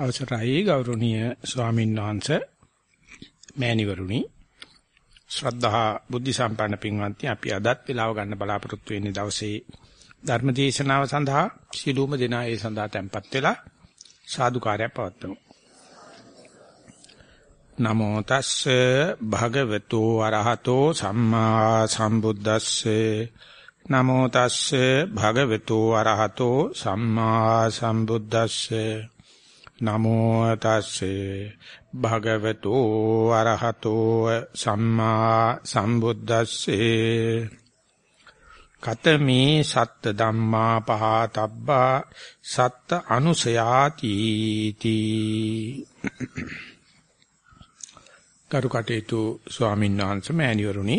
අවසරයි ගෞරවනීය ස්වාමීන් වහන්සේ මෑණිවරුනි. ශ්‍රද්ධා බුද්ධ සම්පන්න පින්වත්නි අපි අදත් වෙලාව ගන්න බලාපොරොත්තු වෙන්නේ දවසේ ධර්ම දේශනාව සඳහා. සිළුම දෙනා ඒ සඳහා tempත් වෙලා සාදුකාරයක් පවත්වමු. නමෝ තස්සේ භගවතු වරහතෝ සම්මා සම්බුද්දස්සේ. නමෝ තස්සේ භගවතු වරහතෝ සම්මා සම්බුද්දස්සේ. නමෝ තස්සේ භගවතු අරහතෝ සම්මා සම්බුද්දස්සේ. කතමේ සත්ත ධම්මා පහතබ්බා සත්ත අනුසයාති තී. කරුකටේතු ස්වාමීන් වහන්සේ මෑණිවරුනි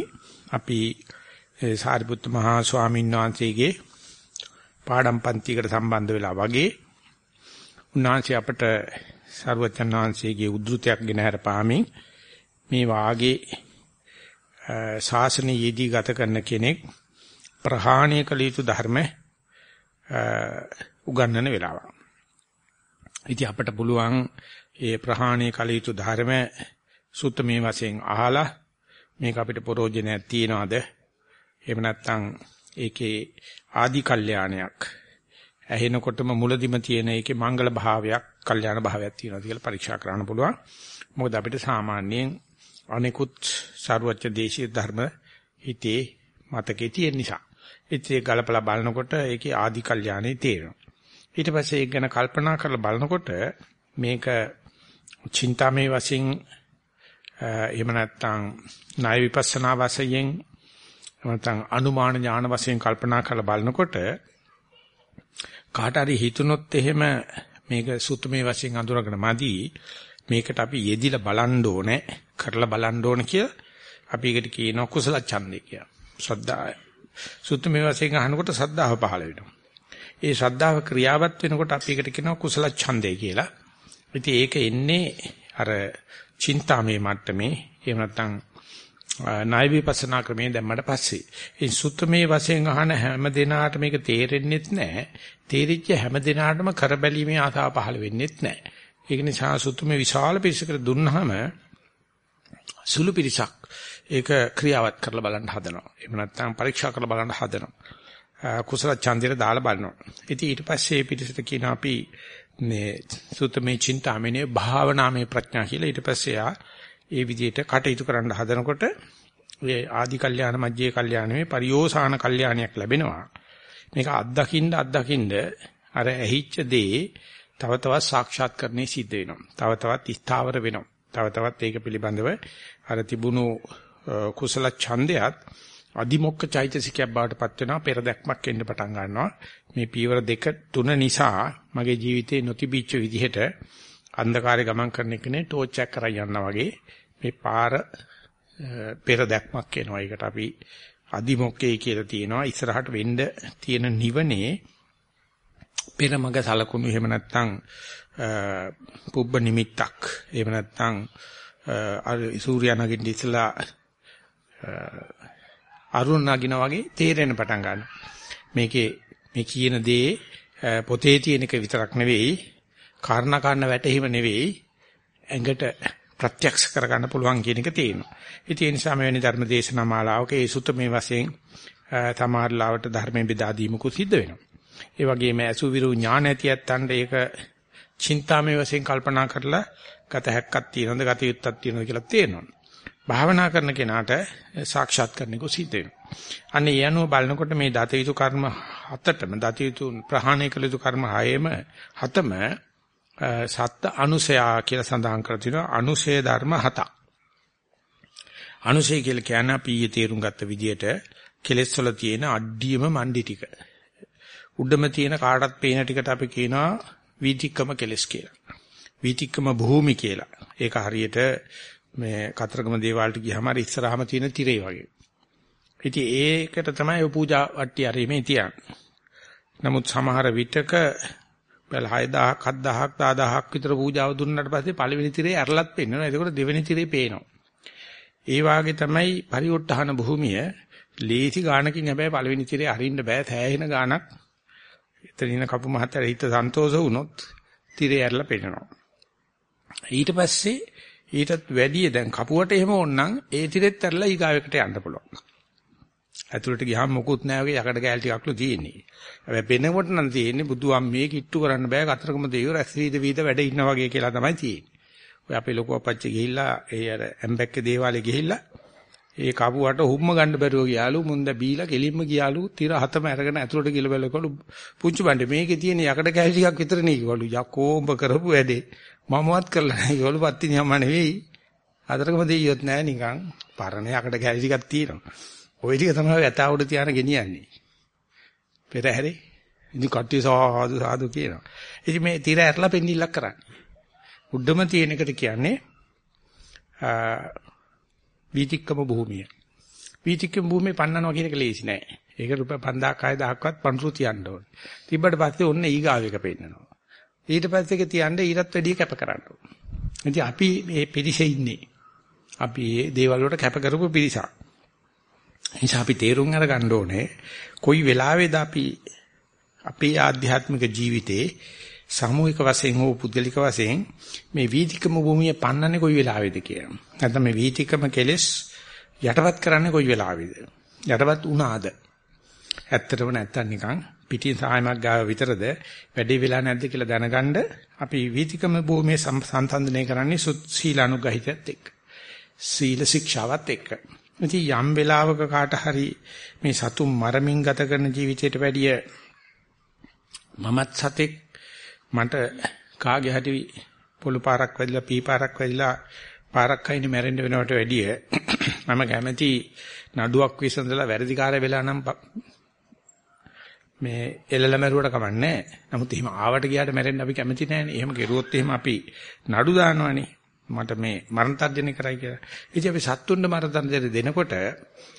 අපි සාරිපුත්ත මහා ස්වාමීන් වහන්සේගේ පාඩම් පන්තියකට සම්බන්ධ වෙලා වගේ උන්වහන්සේ අපට සර්වචන් වහන්සේගේ උද්ෘතයක් ගෙන හරපාමින් මේ වාගේ ශාසනය යෙදී ගත කරන කෙනෙක් ප්‍රහාණය කළ යුතු ධර්ම උගන්වන වෙලාව. ඉතින් අපට පුළුවන් ඒ ප්‍රහාණය කළ යුතු ධර්ම සුත්තමේ වශයෙන් අහලා මේක අපිට ප්‍රෝජනයක් තියනවාද? එහෙම නැත්නම් ඒකේ ආදි කල්යාණයක් ඇහෙනකොටම මුලදිම තියෙන ඒකේ මංගල භාවයක්, කල්යාණ භාවයක් තියෙනවා කියලා පරීක්ෂා කරන්න පුළුවන්. මොකද අපිට සාමාන්‍යයෙන් අනිකුත් සාරවත්‍ය දේශීය ධර්ම හිතේ මතකේ තියෙන නිසා. ඉතින් ගලපලා බලනකොට ඒකේ ආදි කල්යාණේ තේරෙනවා. ඊට පස්සේ ඒක ගැන කල්පනා කරලා බලනකොට මේක චින්තාමේ වශයෙන් එහෙම නැත්නම් ණය විපස්සනා වශයෙන් නැත්නම් අනුමාන ඥාන වශයෙන් කල්පනා කරලා බලනකොට කාට හරි හිතුනොත් එහෙම මේක සුත්තමේ වශයෙන් අඳුරගෙන මදි මේකට අපි යෙදිලා බලන්න ඕනේ කරලා බලන්න ඕනේ කියලා අපි ඒකට කියනවා කුසල ඡන්දේ කියලා. ශ්‍රද්ධාය. සුත්තමේ වශයෙන් අහනකොට ශ්‍රද්ධාව පහළ වෙනවා. ඒ ශ්‍රද්ධාව ක්‍රියාවත් වෙනකොට අපි ඒකට කියනවා කුසල ඡන්දේ කියලා. ඉතින් ඒක එන්නේ අර චින්තාමේ මට්ටමේ එහෙම නැත්නම් ණය විපස්සනා ක්‍රමයෙන් දැම්මට පස්සේ ඒ සුත්තමේ වශයෙන් අහන හැම දිනාට මේක තේරෙන්නේත් නැහැ. තේරිච්ච හැම දිනාටම කරබැලීමේ ආසාව පහළ වෙන්නේත් නැහැ. ඒක නිසා සුත්තමේ විශාල පිරිසකට දුන්නාම සුළු පිරිසක් ඒක ක්‍රියාවත් කරලා බලන්න හදනවා. එහෙම නැත්නම් පරීක්ෂා කරලා බලන්න හදනවා. කුසල ඡන්දයට දාලා බලනවා. ඉතින් ඊට පස්සේ මේ පිරිසට කියන අපි මේ සුත්තමේ චින්තාමනේ භාවනාමේ ප්‍රඥා කියලා ඊට පස්සේ ආ ඒ විදිහට කටයුතු කරන්න හදනකොට ඒ ආදි කල්යාණ මජ්ජේ කල්යාණමේ පරියෝසాన කල්යාණයක් ලැබෙනවා. මේක අත්දකින්න අත්දකින්න අර ඇහිච්ච දේ තව තවත් සාක්ෂාත් කරන්නේ සිද්ධ වෙනවා. තව තවත් ස්ථාවර වෙනවා. තව තවත් ඒක පිළිබඳව අර තිබුණු කුසල ඡන්දයත් අදිමොක්ක චෛතසිකයක් බවට පත් වෙනවා පෙර දැක්මක් එන්න පටන් ගන්නවා මේ පීවර දෙක තුන නිසා මගේ ජීවිතේ නොතිබිච්ච විදිහට අන්ධකාරය ගමන් කරන එකනේ ටෝච් එකක් කරා යනවා වගේ මේ පාර පෙර දැක්මක් එනවා. ඒකට අපි අදිමොක්කේ කියලා තියෙනවා. ඉස්සරහට වෙන්න තියෙන නිවනේ පෙරමග සලකුණු එහෙම නැත්නම් පුබ්බ නිමිත්තක්. එහෙම නැත්නම් අර සූර්යා නගින්න ඉස්සලා අරුණ නගිනා වගේ තේරෙන පටන් ගන්නවා. මේකේ මේ කියන දේ පොතේ තියෙන එක විතරක් නෙවෙයි කාරණා කාරණා වැටහිම නෙවෙයි ඇඟට ප්‍රත්‍යක්ෂ කරගන්න පුළුවන් කියන එක තියෙනවා. ඉතින් ඒ නිසා මෙවැනි ධර්ම දේශනා මාලාවක ඒ සුත මේ වශයෙන් තමාරලාවට ධර්මයෙන් බෙදා දීමකුත් සිද්ධ වෙනවා. ඒ වගේම අසුවිරු ඥාන ඇතියත්තන්ට ඒක චින්තාමේ වශයෙන් කල්පනා කරලා ගත හැක්කක් තියෙනවද ගත යුත්තක් තියෙනවද කියලා තේරෙනවා. භාවනා කරන කෙනාට සාක්ෂාත් කරන්නකෝ සිද්ධ වෙනවා. අන්න ඒ අනුව බලනකොට මේ දත යුතු කර්ම හතටම දත යුතු ප්‍රහාණය කළ යුතු කර්ම හයේම හතම සත්ත අනුසයා කියලා සඳහන් කර තිනවා අනුසය ධර්ම හතක්. අනුසය කියලා කියන්නේ අපි ඊයේ තේරුම් ගත්ත විදිහට කෙලෙස් වල තියෙන අඩියම මණ්ඩි ටික. උඩම තියෙන කාටත් පේන ටිකට අපි කියනවා වීතික්කම කෙලෙස් කියලා. වීතික්කම භූමි කියලා. ඒක හරියට මේ කතරගම දේවාලට ගියාම අර ඉස්සරහම තියෙන තිරේ වගේ. ඉතින් ඒකට තමයි ඔය පූජා වට්ටි අරීමේ තියන්නේ. නමුත් සමහර විටක බල 6000ක් 7000ක් 10000ක් විතර පූජාව දුන්නාට පස්සේ පළවෙනි තිරේ ඇරලත් පෙන්වනවා. එතකොට දෙවෙනි තිරේ පේනවා. ඒ වාගේ තමයි පරිවොට්ටහන භූමිය ලේසි ගානකින් හැබැයි පළවෙනි තිරේ අරින්න බෑ. සෑහෙන ගානක්. එතන ඉන්න කපු මහත්තයා හිත සන්තෝෂ වුණොත් තිරේ ඇරලා පෙන්නනවා. ඊට පස්සේ ඊටත් වැඩිය දැන් කපුවට එහෙම ඕනනම් ඒ තිරෙත් ඇරලා ඊගාවෙකට යන්න පුළුවන්. ඇතුළට ගියාම මොකුත් නැහැ වගේ යකඩ කෑල් ටිකක්ලු තියෙන්නේ. හැබැයි පෙනෙකොට නම් තියෙන්නේ බුදුහාම මේ කිට්ටු කරන්න බෑ කතරගම දෙවියෝ රැස් වීද වීද වැඩ ඉන්න වගේ කියලා තමයි තියෙන්නේ. ඔය අපේ ලොකු අපච්චි ගිහිල්ලා ඒ අර ඇම්බැක්කේ දේවාලේ ගිහිල්ලා ඒ කපුවට හුම්ම ගන්න බැරුව ගියාලු මුන්ද බීලා කෙලින්ම ගියාලු තිර හතම අරගෙන ඇතුළට ගිල බැලකලු පුංචි බණ්ඩේ මේකේ තියෙන යකඩ කෑලි ටිකක් විතර නේ කිව්වලු යකෝ උඹ කරපු වැඩේ. මමවත් කරලා නැහැ. කිව්වලු පත්තිනි අම්මා නෙවෙයි. අතරකම දෙයියොත් නැහැ නිකන්. පරණ යකඩ කෑලි ටිකක් තියෙනවා. ওই ටික තමයි ඇතා උඩ තියාන ගෙනියන්නේ පෙරහැරේ ඉතින් කට්ටිය සාදු සාදු කියනවා ඉතින් මේ තිර ඇරලා පෙන්නිල්ලක් කරන්නේ උඩම තියෙන එකට කියන්නේ වීතික්කම භූමිය. වීතික්කම භූමිය පන්නනවා කියන එක ලේසි නෑ. ඒක රුපියල් 5000ක් 6000ක්වත් පන්සු තියන්න ඕනේ. තිබ්බට පස්සේ ඔන්න ඊගාව එක පෙන්නනවා. ඊට පස්සේ ඒක තියන්න ඊටත් වැඩිය කැප කරන්න ඕනේ. ඉතින් අපි මේ පිරිසේ ඉන්නේ. අපි මේ දේවල් වලට කැප කරපු පිරිසක්. නිසා අපි තේරුම් අරගන්න ඕනේ කොයි වෙලාවේද අපි අපේ ආධ්‍යාත්මික ජීවිතේ සාමූහික වශයෙන් හෝ පුද්ගලික වශයෙන් මේ වීතිකම භූමිය පන්නන්නේ කොයි වෙලාවේද කියලා. නැත්නම් මේ වීතිකම කෙලෙස් යටපත් කරන්නේ කොයි වෙලාවේද? යටපත් වුණාද? ඇත්තටම නැත්තම් නිකන් පිටින් සායමක් ගාව විතරද වැඩි වෙලා නැද්ද කියලා දැනගන්න අපි වීතිකම භූමිය සංසන්දනය කරන්නේ සීලානුගහිතයත් එක්ක. සීල ශික්ෂාවත් එක්ක. ඉතින් යම් වෙලාවක කාට හරි මේ සතුම් මරමින් ගත කරන ජීවිතයට වැඩිය මමත් සතෙක් මට කාගේ හරි පොළු පාරක් වැදිලා පී පාරක් වැදිලා පාරක් අයින් මැරෙන්න වෙනවට වැඩිය මම කැමති නඩුවක් විසඳලා වැරදිකාරය වෙලා නම් මේ එළල මරුවට කමන්නේ නමුත් එහෙම ආවට ගියාට මැරෙන්න අපි කැමති නෑනේ. එහෙම කෙරුවොත් එහෙම අපි නඩු දානවනේ. මට මේ මරණ තර්ජනය කරයි කියලා. ඉතින් අපි සත්තුන්ට මරණ තර්ජනය දෙනකොට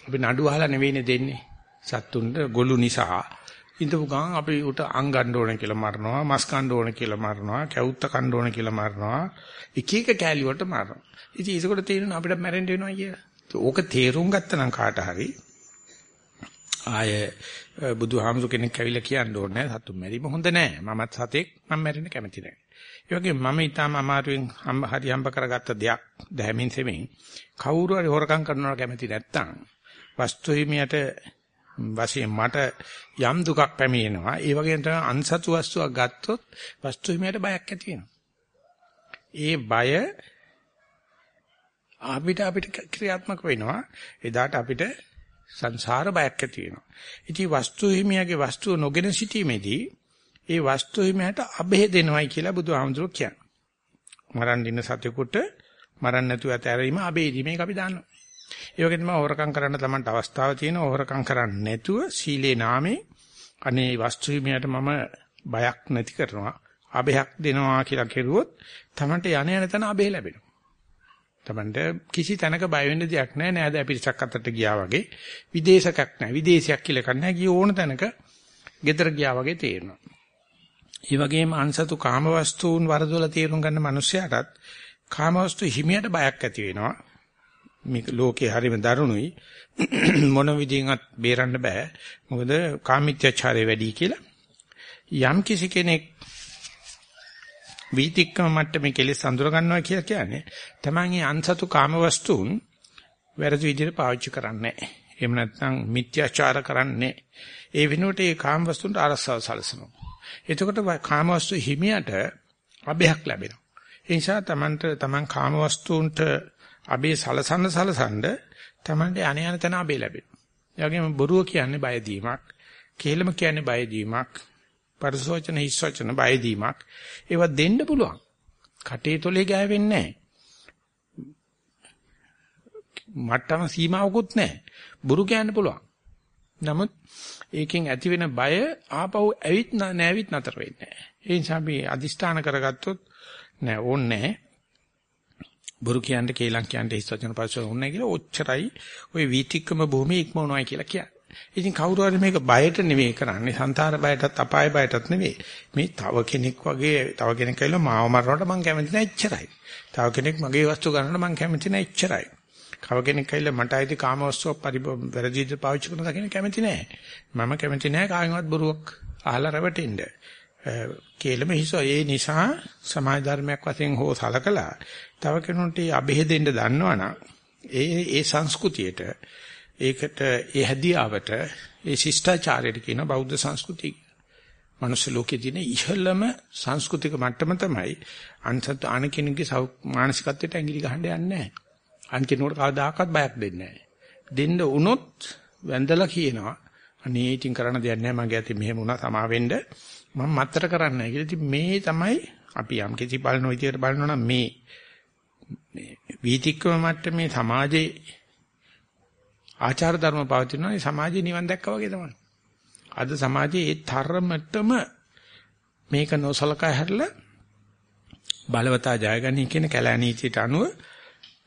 අපි නඩු අහලා නෙවෙයිනේ දෙන්නේ. සත්තුන්ට ගොළු නිසා ඉඳපු ගමන් අපි උට අං ගන්න ඕන කියලා මරනවා, මස් කන්න ඕන කියලා මරනවා, කැවුත්ත කන්න ඕන කියලා මරනවා. එක එක කෑලි වලට මරනවා. ඉතින් ඒකකොට තේරෙනවා අපිට මැරෙන්න වෙනවා කියලා. ඕක තේරුම් ගත්තනම් කාට හරි ආය බුදුහාමුදුර කෙනෙක් ඇවිල්ලා කියන්න ඕනේ සතු මැරීම හොඳ නෑ. මමත් සතෙක් මම මැරෙන්න කැමති නෑ. ඒ වගේ මම ඊටම අමාරුවෙන් හරි හම්බ කරගත්ත දෙයක් දැහැමින් සෙමින් කවුරු හරි හොරකම් කරනවා කැමති නැත්තම් වස්තු හිමියට වශයෙන් මට යම් දුකක් පැමිණෙනවා. ඒ වගේම තමයි අන්සතු වස්තුවක් ගත්තොත් වස්තු හිමියට බයක් ඇති වෙනවා. ඒ බය අපිට අපිට ක්‍රියාත්මක වෙනවා. එදාට අපිට සංසාර බයක් ඇති වෙනවා. ඉතින් වස්තු හිමියගේ වස්තුව නොගෙන සිටීමේදී ඒ වස්තු හිමියට අබේ දෙනවයි කියලා බුදුහාමුදුරුවෝ කියන්නේ. මරන් දින සතෙකුට මරන්න නැතුව ඇතැරීම අබේදී මේක අපි දන්නවා. ඒ වගේ තමයි හොරකම් කරන්න තමන්ට අවස්ථාව තියෙනවා. හොරකම් කරන්නේ නැතුව සීලේ නාමේ අනේ වස්තු හිමියට මම බයක් නැති කරනවා. අබයක් දෙනවා කියලා කෙරුවොත් තමන්ට යණ යන තැන අබේ ලැබෙනවා. තමන්ට කිසි තැනක බය වෙන්න දෙයක් නැහැ. නෑද අපිරිසක් අතට ගියා වගේ විදේශකක් නැහැ. විදේශයක් කියලා කන්නේ ගිය ඕන තැනක ගෙදර ගියා වගේ තේරෙනවා. ඒ වගේම අන්සතු කාමවස්තුන් වරදොල තේරුම් ගන්න මිනිස්සයාටත් කාමවස්තු හිමියට බයක් ඇති වෙනවා. මේ ලෝකේ හරිම දරුණුයි මොන විදිහින්වත් බේරන්න බෑ මොකද කාමීත්‍යචාරය වැඩි කියලා යම් කිසි කෙනෙක් වීතික්කම මට්ටමේ කෙලෙස් අඳුර ගන්නවා කියලා කියන්නේ තමන්ගේ අන්සතු කාමවස්තුන් වැරදි විදිහට පාවිච්චි කරන්නේ නැහැ. එහෙම නැත්නම් මිත්‍යාචාර කරන්නේ ඒ වෙනුවට ඒ කාමවස්තුන්ට අරසව සලසනවා. එතකොට කාමවස්තු හිමියට අභයක් ලැබෙනවා. ඒ නිසා තමන්ට තමන් කාමවස්තුන්ට අබේ සලසන්න සලසන්න Tamande අනයන තන අබේ ලැබෙනවා. ඒ වගේම බොරුව කියන්නේ බයදීමක්, කේලම කියන්නේ බයදීමක්, පරිසෝචන හිස්සෝචන බයදීමක්. ඒවා දෙන්න පුළුවන්. කටේ තොලේ ගෑවෙන්නේ නැහැ. මට්ටම සීමාවකුත් නැහැ. බොරු කියන්න පුළුවන්. නමුත් ඒකෙන් ඇති වෙන බය ආපහු ඇවිත් නැවිත් නතර වෙන්නේ නැහැ. ඒ නිසා අපි අදිෂ්ඨාන කරගත්තොත් නෑ ඕන්නේ නැහැ. බොරු කියන්න කේලම් කියන්න හිස් වචන පරිසර ඕනේ කියලා ඔච්චරයි ওই වීතික්කම භූමිය ඉක්මවනවායි කියලා කියන්නේ. ඉතින් කවුරු හරි මේක බයට නෙවෙයි කරන්නේ සංසාර බයටත් අපාය බයටත් නෙවෙයි. මේ තව කෙනෙක් වගේ තව කෙනෙක් කියලා මාව මරනකොට මං කැමති නැහැ එච්චරයි. තව කෙනෙක් මගේ වස්තු ගන්නකොට මං කැමති නැහැ එච්චරයි. කව කෙනෙක් කියලා මට අයිති කාම වස්තුව පරිවැරදිද පාවිච්චි කරන දකින්න කැමති නැහැ. මම කැමති නැහැ කාගෙන්වත් බොරුවක් අහලා රැවටෙන්න. කේලම හිස ඒ නිසා සමාජ ධර්මයක් වශයෙන් හෝ සලකලා තව කෙනෙකුට අබෙහෙදෙන්න දන්නවනම් ඒ ඒ සංස්කෘතියට ඒකට ඒ හැදියාවට ඒ ශිෂ්ටාචාරයට කියන බෞද්ධ සංස්කෘතිය මනුස්ස ලෝකයේ තියෙන ඉහළම සංස්කෘතික මට්ටම තමයි අන්සත් ආන කෙනෙකුගේ මානසිකත්වයට ඇඟිලි ගහන්න යන්නේ නැහැ. අන් කෙනෙකුට කවදාකවත් බයක් දෙන්නේ නැහැ. දෙන්න උනොත් වැඳලා කියනවා අනේ ඉතින් කරන්න දෙයක් නැහැ මගේ ඇති මෙහෙම වුණා සමා වෙන්න මම මත්තර කරන්නේ නැහැ කියලා. ඉතින් මේ තමයි අපි යම් කිසි බලන විදියට බලනවා නම් මේ මේ වීතික්කම මට්ටමේ සමාජයේ ආචාර ධර්ම පවතිනවා සමාජයේ නිවන් දැක්කා වගේ තමයි. අද සමාජයේ ඒ තරමටම මේක නොසලකා හැරලා බලවතා ජයගනී කියන කැලෑ නීතියට අනුව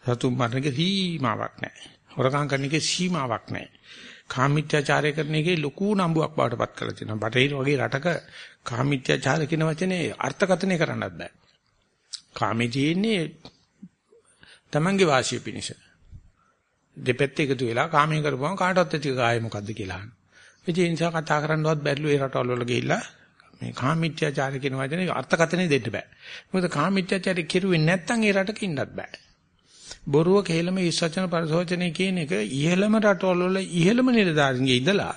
සතුන් මරණක සීමාවක් නැහැ. හොරකම් කරන එකේ සීමාවක් නැහැ. කාමීත්‍යාචාරය කරන එකේ ලොකු නම්බුවක් බවට පත් කරලා තියෙනවා. බටහිර වගේ රටක කාමීත්‍යාචාර කියන වචනේ අර්ථකථනය කරන්නත් බෑ. කාමේ තියෙන්නේ Tamange වාසිය පිණිස. දෙපැත්ත එකතු වෙලා කාමයේ කරපුවම කාටවත් ඇති ගාය මොකද්ද කියලා අහනවා. ඒ නිසා කතා කරන්නවත් බැරිලු ඒ රටවල් වල ගිහිල්ලා මේ කාමීත්‍යාචාරය කියන වචනේ අර්ථකථනය දෙන්න බෑ. මොකද කාමීත්‍යාචාරය කෙරුවේ නැත්නම් ඒ රටක ඉන්නත් බෑ. බොරුව කේලම ඉස්සචන පරිසෝචනය කියන එක ඉහළම රටවල් වල ඉහළම නිලධාරීන්ගේ ඉඳලා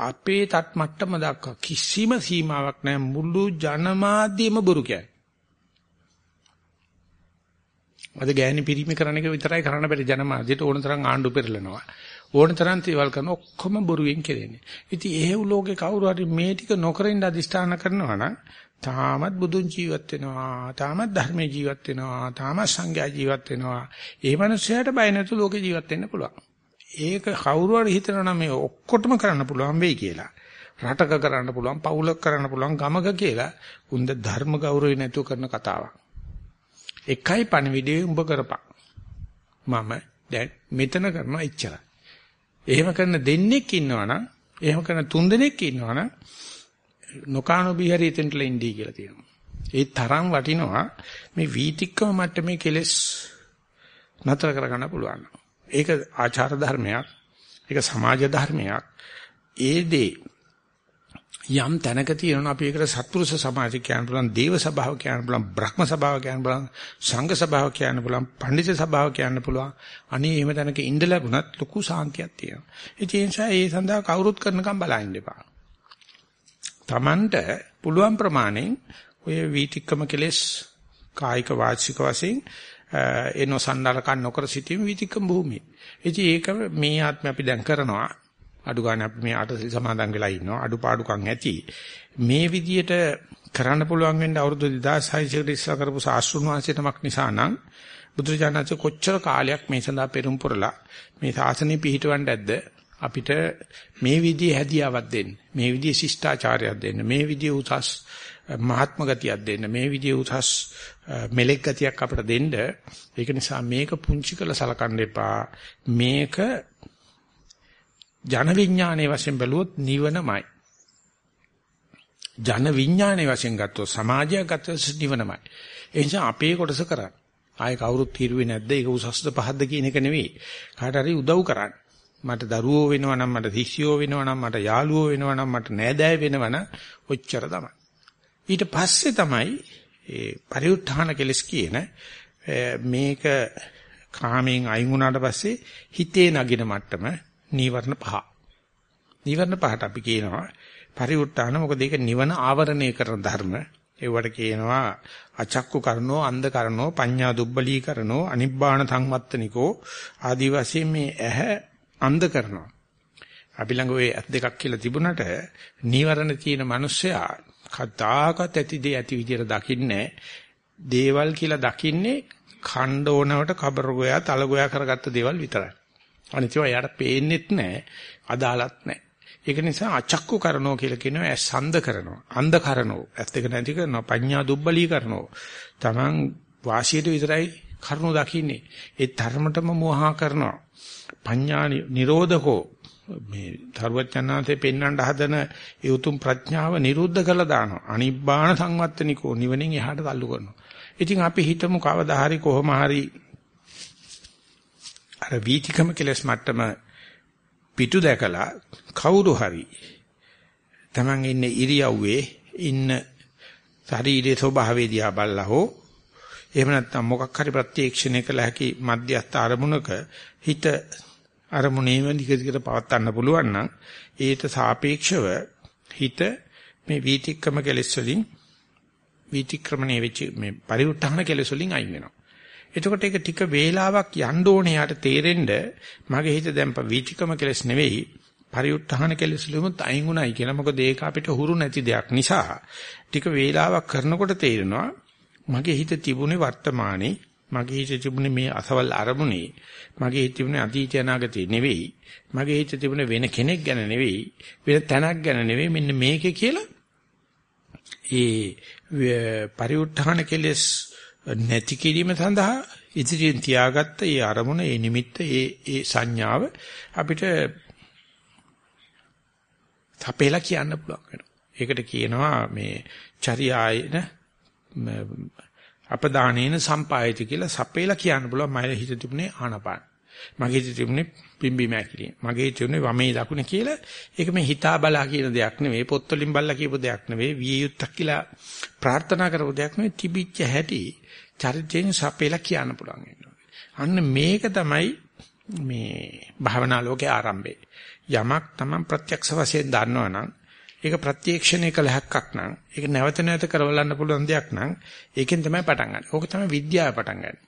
අපේ තත් මට්ටම දක්වා කිසිම සීමාවක් නැහැ මුළු ජනමාධ්‍යම බොරු කියන්නේ. අද ගෑණි පිරිමි කරන එක විතරයි කරන්න බැරි ජනමාධ්‍යට ඕන තරම් ආණ්ඩු පෙරලනවා. ඕන තරම් තේවල් කරන ඔක්කොම බොරුවෙන් කෙරෙන්නේ. ඉතින් එහෙව් ලෝකේ කවුරු හරි මේ ටික නොකරින්න අදිෂ්ඨාන කරනවා නම් තාමත් බුදුන් ජීවත් වෙනවා. තාමත් ධර්මයේ ජීවත් වෙනවා. තාමත් සංඝයා ජීවත් වෙනවා. ඒ මනුස්සයාට බය නැතු ලෝකේ ජීවත් වෙන්න පුළුවන්. ඒක කවුරු හරි හිතනවා නම් මේ ඔක්කොටම කරන්න පුළුවන් වෙයි කියලා. රටක කරන්න පුළුවන්, පවුලක කරන්න පුළුවන්, ගමක කියලා උන්ද ධර්ම ගෞරවය නැතුව කරන කතාවක්. එකයි පණවිඩේ උඹ කරපන්. මම දැන් මෙතන කරනවා ඉච්චරයි. එහෙම කරන දෙන්නෙක් ඉන්නවනම්, එහෙම කරන තුන් දෙනෙක් ඉන්නවනම් නොකානෝ බිහරි එතෙන්ටලා ඉන්දී කියලා තියෙනවා. ඒ තරම් වටිනවා මේ වීතික්කම මට්ටමේ කෙලෙස් නතර කරගන්න පුළුවන්. ඒක ආචාර ධර්මයක්. ඒක සමාජ ධර්මයක්. ඒ දේ යම් තැනක තියෙනවා අපි ඒකට සත්පුරුෂ සමාජ කියන්න පුළුවන් දේව සභාව කියන්න පුළුවන් බ්‍රහ්ම සභාව කියන්න පුළුවන් සංඝ සභාව කියන්න පුළුවන් පඬිතු සභාව කියන්න පුළුවන් අනේ එහෙම තැනක ඉඳ ලැබුණත් ලොකු සාන්තියක් තියෙනවා ඒ නිසා ඒ සඳහා කවුරුත් කරනකම් බලන්න එපා Tamanට පුළුවන් ප්‍රමාණයෙන් ඔය වීතික්කම කෙලෙස් කායික වාචික වශයෙන් එනොසන්නලකන් නොකර සිටීම වීතික්කම භූමිය. ඉතින් ඒක මේ ආත්මය අපි දැන් කරනවා. අඩු ගන්න අපි මේ අටසිල් සමාදන් වෙලා ඉන්නවා. අඩුපාඩුකම් ඇති. මේ විදියට කරන්න පුළුවන් වෙන්න අවුරුදු 2600 ඉස්සලා කරපු සාස්ෘණ වංශය තමක් නිසා නම් බුදුරජාණන්සේ කොච්චර කාලයක් මේ සඳහා පෙරම් පුරලා මේ ශාසනය පිහිටවන්න ඇද්ද අපිට මේ විදිහේ හැදියාවක් දෙන්න මේ විදිහේ ශිෂ්ටාචාරයක් දෙන්න මේ විදිහේ උසස් මහත්ම ගතියක් දෙන්න මේ විදිහේ උසස් මෙලෙක් ගතියක් අපිට දෙන්න ඒක නිසා මේක පුංචි කළ සලකන්න එපා මේක ජන විඥානයේ වශයෙන් බැලුවොත් නිවනමයි. ජන විඥානයේ වශයෙන් ගත්තොත් සමාජය ගත්තොත් නිවනමයි. ඒ නිසා අපේ කොටස කරා. ආයේ කවුරුත් හිරුවේ නැද්ද? ඒක උසස්ද පහද්ද කියන එක නෙවෙයි. කාට හරි උදව් කරන්න. මට දරුවෝ වෙනවා නම් මට ශිෂ්‍යයෝ වෙනවා නම් මට යාළුවෝ වෙනවා නම් මට නෑදෑය වෙනවා නම් ඔච්චර තමයි. ඊට පස්සේ තමයි ඒ පරිඋත්ථාන කෙලස් කියන මේක කාමයෙන් අයින් වුණාට පස්සේ හිතේ නගින මට්ටම නීවරණ පහ. නීවරණ පහට අපි කියනවා පරිඋත්තාන මොකද ඒක නිවන ආවරණය කරන ධර්ම. ඒවට කියනවා අචක්කු කරනෝ අන්ධ කරනෝ පඤ්ඤා දුබ්බලී කරනෝ අනිබ්බාණ සංවත්තනිකෝ ආදී වශයෙන් මේ ඇහැ අන්ධ කරනවා. අපි ළඟ ওই ඇස් දෙකක් කියලා තිබුණට නීවරණ තියෙන මිනිස්සයා කදාකත් ඇති දේ ඇති විදියට දකින්නේ දේවල් කියලා දකින්නේ ඛණ්ඩ ඕනවට කබර ගෝයා තල ගෝයා කරගත්ත දේවල් විතරයි. අනිත් ඒවා යාට පේන්නෙත් නැහැ, අදාළත් නැහැ. ඒක නිසා අචක්කු කරනෝ කියලා කියනවා ඇස් අන්ධ කරනවා. අන්ධ කරනෝ. ඇස් දෙක නැති කරනවා. පඤ්ඤා දුබ්බලී කරනෝ. Taman වාසියට විතරයි කරුණු දකින්නේ. ඒ ධර්මතම මෝහා කරනවා. පඤ්ඤා නිරෝධකෝ මේ ධර්වචනාතේ පෙන්වන්න හදන ඒ උතුම් ප්‍රඥාව නිරුද්ධ කළා දානවා. අනිබ්බාණ සංවත්තනිකෝ නිවනින් එහාට තල්ලු කරනවා. ඉතින් අපි හිතමු කවදා හරි කොහොම හරි අර වීතිකම කෙලස් මට්ටම පිටු දැකලා කවුරු හරි Taman ඉන්නේ ඉරියව්වේ ඉන්න ශරීරයේ ස්වභාවය දිහා බලලා හෝ එහෙම නැත්නම් මොකක් හරි ප්‍රත්‍යක්ෂණය කළ හැකි මධ්‍යස්ථ අරමුණක හිත අරමුණේම දිගට පවත්වන්න පුළුවන් නම් ඒට සාපේක්ෂව හිත මේ වීතික්‍රම කෙලෙස් වලින් වීතික්‍රමණයේ වෙච්ච මේ පරිඋත්ථාන කෙලෙස් වලින් අයින් වෙනවා. එතකොට ඒක ටික වේලාවක් යන්න ඕනේ යාට තේරෙන්න මගේ හිත දැන් වීතික්‍රම කෙලෙස් නෙවෙයි පරිඋත්ථාන කෙලෙස් වලිමුත් අයින් උනායි කියලා. මොකද ඒක අපිට හුරු නැති දෙයක් නිසා ටික වේලාවක් කරනකොට තේරෙනවා මගේ හිත තිබුණේ වර්තමානයේ මගේ හිත තිබුණේ මේ අසවල් අරමුණේ මගේ හිත තිබුණේ අතීත අනාගතේ නෙවෙයි මගේ හිත තිබුණේ වෙන කෙනෙක් ගැන නෙවෙයි වෙන තැනක් ගැන නෙවෙයි මෙන්න මේකේ කියලා ඒ පරිඋත්ථාන කෙලස් නැති කිරීම සඳහා ඉදිරියෙන් තියාගත්ත ඒ අරමුණ ඒ නිමිත්ත ඒ ඒ සංඥාව අපිට තපේලා කියන්න පුළුවන් වෙනවා. ඒකට කියනවා මේ චර්යායන අපදානේන සම්පායති කියලා සපේලා කියන්න පුළුවන් මම හිත තිබුණේ ආනපාන. මගේ හිත තිබුණේ පිම්බීම ඇකිලිය. මගේ හිත තිබුණේ වමේ දකුණ කියලා. ඒක මේ හිතා බලා කියන දෙයක් නෙවෙයි. පොත්වලින් බල්ලා කියපු දෙයක් නෙවෙයි. විය යුත්තක් කියලා ප්‍රාර්ථනා කරපු දෙයක් නෙවෙයි. තිබිච්ච හැටි චරිතයෙන් සපේලා කියන්න පුළුවන් අන්න මේක තමයි මේ භාවනා ලෝකයේ ආරම්භය. යමක් Taman ප්‍රත්‍යක්ෂ වශයෙන් දන්නවනම් ඒක ප්‍රත්‍යක්ෂණය කළ හැක්කක් නම් ඒක නැවත නැවත කරවලන්න පුළුවන් දෙයක් නම් ඒකෙන් තමයි පටන් ගන්න. ඕක තමයි විද්‍යාව පටන් ගන්න.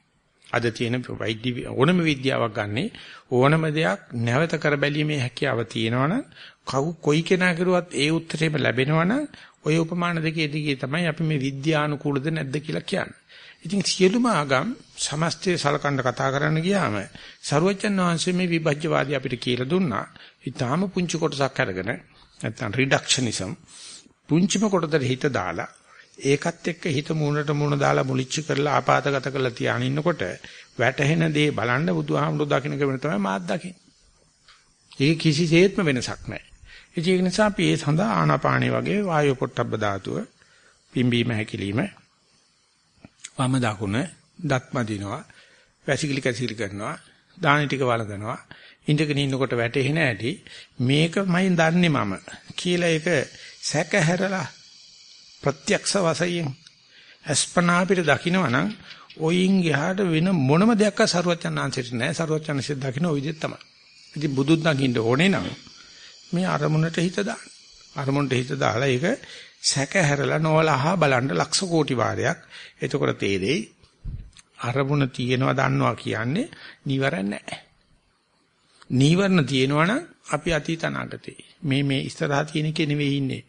අද තියෙන වෛද්‍ය ඕනම විද්‍යාවක් ගන්නේ ඕනම දෙයක් නැවත කර බැලීමේ හැකියාව තියෙනවනම් කවු කොයි කෙනා කරුවත් ඒ උත්තරේම ලැබෙනවනම් ওই උපමාන දෙකේ දිගේ තමයි අපි මේ විද්‍යානුකූලද නැද්ද කියලා කියන්නේ. ඉතින් සියලුම ආගම් සමස්තය සලකන්න කතා කරන්න ගියාම සරුවච්චන් වහන්සේ මේ විභජ්‍යවාදී අපිට කියලා දුන්නා. ඊටාම පුංචි කොටසක් අරගෙන නැත්නම් රිඩක්ෂනිසම් පුංචිම කොටතර හිත දාලා ඒකත් එක්ක හිත මූණට මූණ දාලා මුලිච්ච කරලා ආපాతගත කරලා තියාගෙන ඉන්නකොට වැටහෙන දේ බලන්න බුදුහාමුදුරු දකින්න කෙනෙක් තමයි මාත් දකින්නේ. ඒක කිසිසේත්ම වෙනසක් නැහැ. ඒක නිසා අපි ඒ සඳහා ආනාපානිය වගේ වායු පොට්ටබ්බ ධාතුව පිම්බීම හැකිලිම වම දකුණ දත්ම දිනවා වැසිකිලි කැසිකිලි කරනවා දාන ටික වළඳනවා ඉඳගෙන ඉන්නකොට වැටෙහෙන ඇති මේකමයි දන්නේ මම කියලා ඒක සැකහැරලා ප්‍රත්‍යක්ෂ වශයෙන් අස්පනා අපිට දකින්නවනම් ඔයින් ගහට වෙන මොනම දෙයක් සරුවචනාංශයට නැහැ සරුවචනාංශය දකින්න ওই විදිහට තමයි. ඉතින් බුදුන් දකින්න ඕනේ නම් මේ අරමුණට හිත දාන්න. අරමුණට හිත දාලා ඒක සැකහැරලා නොවලහා බලන්න ලක්ෂ කෝටි වාරයක්. එතකොට තේරෙයි අරමුණ තියෙනවා දන්නවා කියන්නේ නිවරණ නැහැ. නීවරණ තියෙනවා නම් අපි අතීත අනාගතේ. මේ මේ ඉස්සරහා තියෙන එකේ නෙවෙයි ඉන්නේ.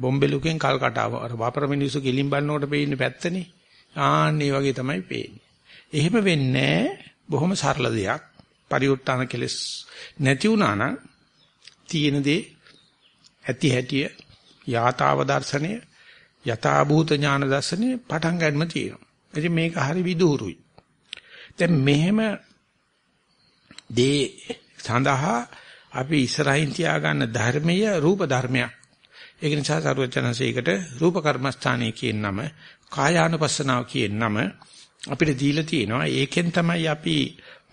බොම්බෙලුකෙන් කල් කටාව අර වපර මිනිස්සු කිලින් බන්නකොට පේන්නේ පැත්තනේ. ආන්නේ වගේ තමයි පේන්නේ. එහෙම වෙන්නේ බොහොම සරල දෙයක්. පරිඋත්තාන කෙලස් නැති වුණා නම් තියෙන දේ ඇති හැටිය යථාව දර්ශනය යථා භූත ඥාන දර්ශනය පටන් ගන්නම තියෙනවා. ඉතින් මේක හරි විදුහුරුයි. දැන් මෙහෙම දේ සඳහා අපි ඉස්සරහින් තියාගන්න ධර්මීය රූප ධර්මයක්. ඒක නිසා සරුවචනසේකට රූප කර්මස්ථානයේ කියන නම කායානුපස්සනාව කියන නම අපිට දීලා තියෙනවා. ඒකෙන් තමයි අපි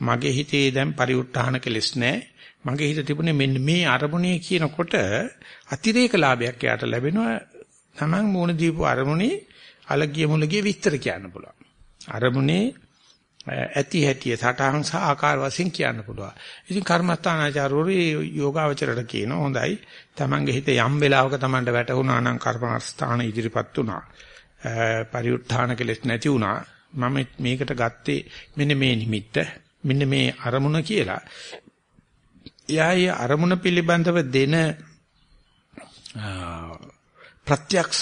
මගේ හිතේ දැන් පරිඋත්ථාන කෙලස් නැහැ. මගේ හිත තිබුණේ මෙන්න මේ අරමුණේ කියනකොට අතිරේක ලාභයක් යාට ලැබෙනවා. Taman මූණ දීපු අරමුණේ අලගිය මුලගිය විස්තර කියන්න පුළුවන්. අරමුණේ ඇති හැටිය සටහන් සහ ආකාර වශයෙන් කියන්න පුළුවන්. ඉතින් කර්මස්ථානාචාරවරු යෝගාවචරයට කියන හොඳයි. Tamange හිත යම් වෙලාවක Tamanට වැටුණා නම් කර්මස්ථාන ඉදිරිපත් වුණා. පරිඋත්ථාන කෙලෙස් නැති වුණා. මම මේකට ගත්තේ මෙන්න මේ නිමිත්ත මෙන්න මේ අරමුණ කියලා. එයාගේ අරමුණ පිළිබඳව දෙන ප්‍රත්‍යක්ෂ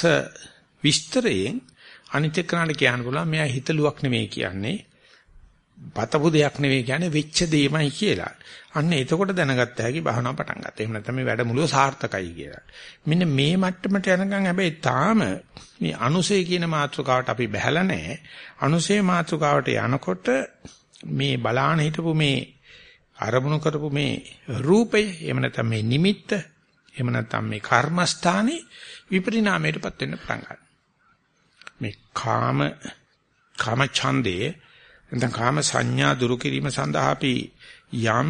විස්තරයෙන් අනිත් එක්කනට කියන්න පුළුවන් මෙයා හිතලුවක් නෙමෙයි කියන්නේ පතපු දෙයක් නෙවෙයි කියන්නේ වෙච්ච දෙයමයි කියලා. අන්න එතකොට දැනගත්ත හැකි භාවනාව පටන් ගත්තා. එහෙම නැත්නම් මේ වැඩමුළුව සාර්ථකයි කියලා. මෙන්න මේ මට්ටමට යනකම් හැබැයි තාම මේ අනුසය කියන මාතෘකාවට අපි බහැලා නැහැ. අනුසය මාතෘකාවට යනකොට මේ බලාන හිටපු මේ අරමුණු කරපු මේ රූපය එහෙම නැත්නම් මේ නිමිත්ත එහෙම නැත්නම් මේ කර්මස්ථානේ විපරිණාමයටපත් වෙන්න පටන් ගන්නවා. මේ කාම කාම ඡන්දේ නැත්නම් කාම සංඥා දුරු කිරීම සඳහා අපි යම්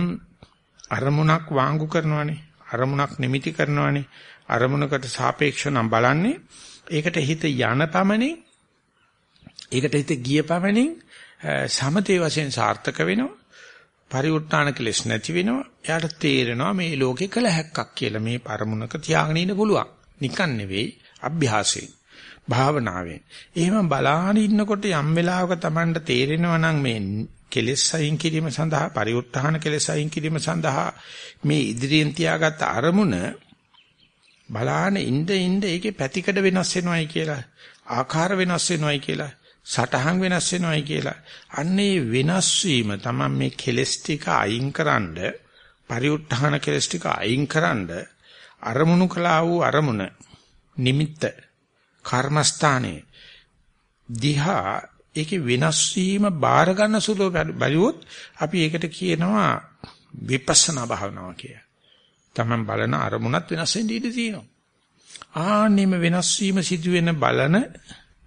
අරමුණක් වාංගු කරනවානේ අරමුණක් නිමිති කරනවානේ. අරමුණකට සාපේක්ෂව නම් බලන්නේ. ඒකට හිත යන පමණින් ඒකට හිත ගිය පමණින් සමතේ වශයෙන් සාර්ථක වෙනවා. පරිඋත්තාන කෙලෙස් නැති වෙනවා. එයාට තේරෙනවා මේ ලෝකේ කළ හැක්කක් කියලා මේ පරමුණක තියාගෙන ඉන්න පුළුවන්. නිකන් නෙවෙයි අභ්‍යාසයෙන්. භාවනාවෙන්. එහෙම බලාගෙන ඉන්නකොට යම් වෙලාවක Tamanට තේරෙනවා නම් මේ කෙලෙස් අයින් කිරීම සඳහා පරිඋත්ථාන කෙලෙස් අයින් කිරීම සඳහා මේ ඉදිරියෙන් තියාගත්ත අරමුණ බලාන ඉඳ ඉඳ ඒකේ පැතිකඩ වෙනස් වෙනවයි කියලා ආකාර වෙනස් වෙනවයි කියලා සටහන් වෙනස් වෙනවයි කියලා අන්නේ වෙනස් වීම තමයි මේ කෙලස් ටික අයින්කරනද පරිඋත්ථාන කෙලස් ටික අයින්කරනද අරමුණු කළා වූ අරමුණ නිමිත්ත කර්මස්ථානයේ දිහා ඒකේ වෙනස් වීම බාර ගන්න සුළු බැලුවොත් අපි ඒකට කියනවා විපස්සනා භාවනාව කියලා. Taman බලන අරමුණත් වෙනස් වෙන්න ඉඩ තියෙනවා. ආන්නේම වෙනස් වීම සිදුවෙන බලන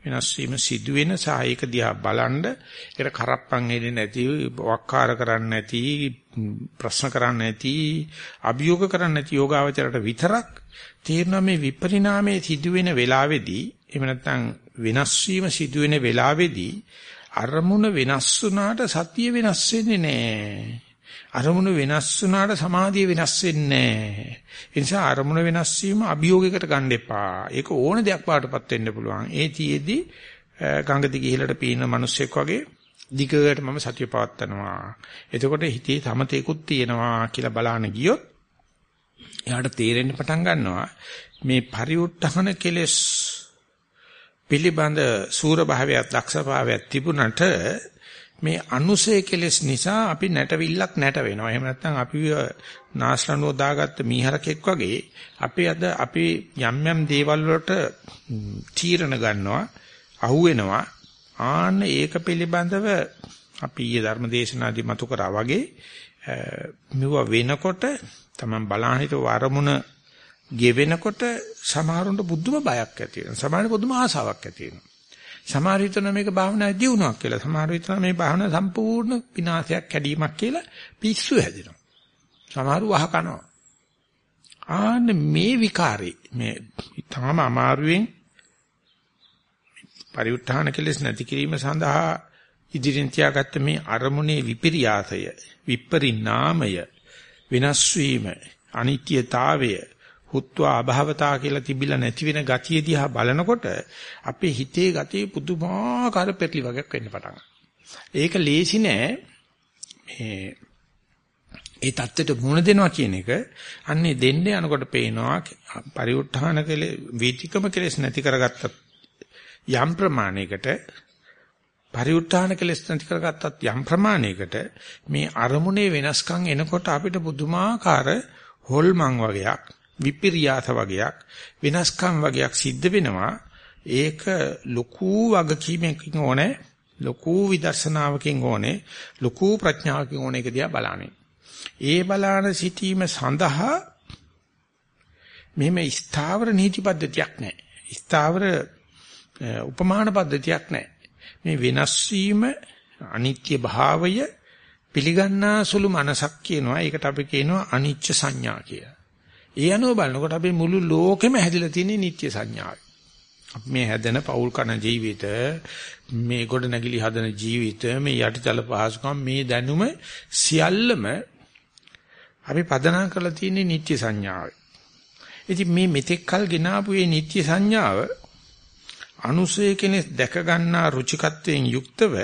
වෙනස් වීම සිදුවෙන සායක දිහා බලන්ඩ ඒකට කරප්පන් එන්නේ නැති වක්කාර කරන්නේ නැති ප්‍රශ්න කරන්නේ නැති අභියෝග කරන්නේ නැති යෝගාවචරයට විතරක් තේරෙනවා මේ විපරිණාමයේ සිදුවෙන වෙලාවේදී එහෙම නැත්නම් වෙනස් වීම සිදුවෙන වෙලාවේදී අරමුණ වෙනස් වුණාට සතිය වෙනස් වෙන්නේ නැහැ. අරමුණ වෙනස් වුණාට සමාධිය වෙනස් වෙන්නේ නැහැ. ඒ නිසා අරමුණ වෙනස් වීම අභියෝගයකට ගන්න එපා. ඒක ඕන දෙයක් වාටපත් වෙන්න පුළුවන්. ඒ තියේදී ගඟ දිගේ ඉහළට පීන මිනිස්සෙක් වගේ දිගට මම සතිය පවත්නවා. එතකොට හිතේ සමතේකුත් තියෙනවා කියලා බලන්න ගියොත් එයාට තේරෙන්න පටන් ගන්නවා මේ පරිඋත්හන කෙලස් පිළිබඳ සූර භාවයක් දක්ෂ භාවයක් තිබුණට මේ අනුසය කෙලස් නිසා අපි නැටවිල්ලක් නැට වෙනවා. එහෙම නැත්නම් අපි නාස්ලනුව දාගත්ත මීහරකෙක් වගේ අපි අද අපි යම් යම් දේවල් වලට තීරණ ගන්නවා, අහුවෙනවා. ආන්න ඒක පිළිබඳව අපි ඊයේ ධර්මදේශනාදී මතු කරා වගේ මෙව වෙනකොට තමන් බලහිත වරමුණ ගෙවෙනකොට සමහරුන්ට බුද්ධම බයක් ඇති වෙනවා. සමහරට පුදුම ආසාවක් ඇති වෙනවා. සමහර හිතන මේක භාවනාවේ දියුණුවක් කියලා. සමහර හිතන මේ භාවනාව සම්පූර්ණ විනාශයක් කැඩීමක් කියලා පිස්සු හැදෙනවා. සමහරු වහ කනවා. ආන්න මේ විකාරේ මේ තාම අමාරුවෙන් පරිඋත්ථාන කෙලස් නැති කිරීම සඳහා ඉදිරියෙන් තියාගත්ත මේ අරමුණේ විපිරියාසය විපරිණාමය වෙනස් වීම අනිත්‍යතාවය හුත්වා අභවතා කියලා තිබිලා නැති වෙන ගතිය දිහා බලනකොට අපේ හිතේ ගතිය පුදුමාකාර පෙරලි වගේක් වෙන්න පටන් ඒක ලේසි නෑ. මේ ඒ தත්ත්වයට මුහුණ දෙනවා කියන එක අන්නේ දෙන්නේ යනකොට පේනවා පරිඋත්ථාන කලේ වීතිකම කෙලස් නැති කරගත්ත යම් ප්‍රමාණයකට පරිඋත්ථාන කෙලස් නැති කරගත්තත් යම් ප්‍රමාණයකට මේ අරමුණේ වෙනස්කම් එනකොට අපිට පුදුමාකාර හොල්මන් වගේක් විපිරියාස වගේක් වෙනස්කම් වගේක් සිද්ධ වෙනවා. ඒක ලොකු වගකීමකින් ඕනේ ලොකු විදර්ශනාවකින් ඕනේ ලොකු ප්‍රඥාවකින් ඕනේ ඒක දිහා බලන්නේ. ඒ බලාන සිටීම සඳහා මෙහෙම ස්ථාවර නීති පද්ධතියක් නැහැ. ස්ථාවර උපමාන පද්ධතියක් නැහැ. මේ වෙනස් වීම අනිත්‍ය භාවය පිළිගන්නා සුළු මනසක් කියනවා. ඒකට අපි කියනවා අනිච්ච සංඥා කියලා. ඒ අනුව බලනකොට අපේ මුළු ලෝකෙම හැදිලා තියෙන නිත්‍ය සංඥාවයි. මේ හැදෙන පෞල් කන ජීවිත මේ ගොඩ නැගිලි හදන ජීවිත මේ යටිතල පහසුකම් මේ දැනුම සියල්ලම අපි පදනම් කරලා තියෙන නිත්‍ය සංඥාවයි. ඉතින් මේ මෙතෙක් කල් ගෙනාවු මේ නිත්‍ය සංඥාව අනුසය කෙනෙක් දැක ගන්නා රුචිකත්වයෙන් යුක්තව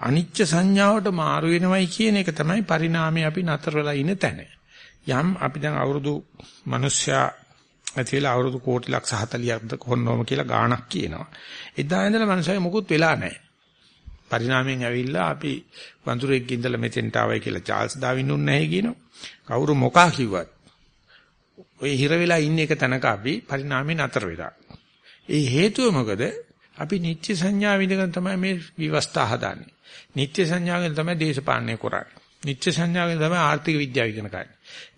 අනිච්ච සංඥාවට මාරු වෙනවයි කියන එක තමයි පරිණාමය අපි නතර වෙලා ඉන්න තැන. යම් අපි දැන් අවුරුදු මිනිස්සයා ඇතිලා අවුරුදු කෝටි ලක්ෂ 40ක් කොන්නෝම කියලා ගාණක් කියනවා. එදා ඉඳලා මනුස්සය මොකුත් වෙලා නැහැ. පරිණාමයෙන් ඇවිල්ලා අපි වඳුරෙක් ඉඳලා මෙතෙන්ට ආවයි කියලා චාල්ස් ඩාවින් උන් නැහැ කියනවා. කවුරු මොකා කිව්වත් ඔය හිර වෙලා ඉන්න එක තැනක අපි පරිණාමයෙන් අතර වෙලා. ඒ හේතුව මොකද? අපි නිත්‍ය සංඥා විඳගෙන තමයි මේ විවස්ථා හදාන්නේ. නිත්‍ය සංඥාවෙන් තමයි දේශපාලනය කරන්නේ. නිත්‍ය සංඥාවෙන් තමයි ආර්ථික විද්‍යාව ඉගෙන ගන්න.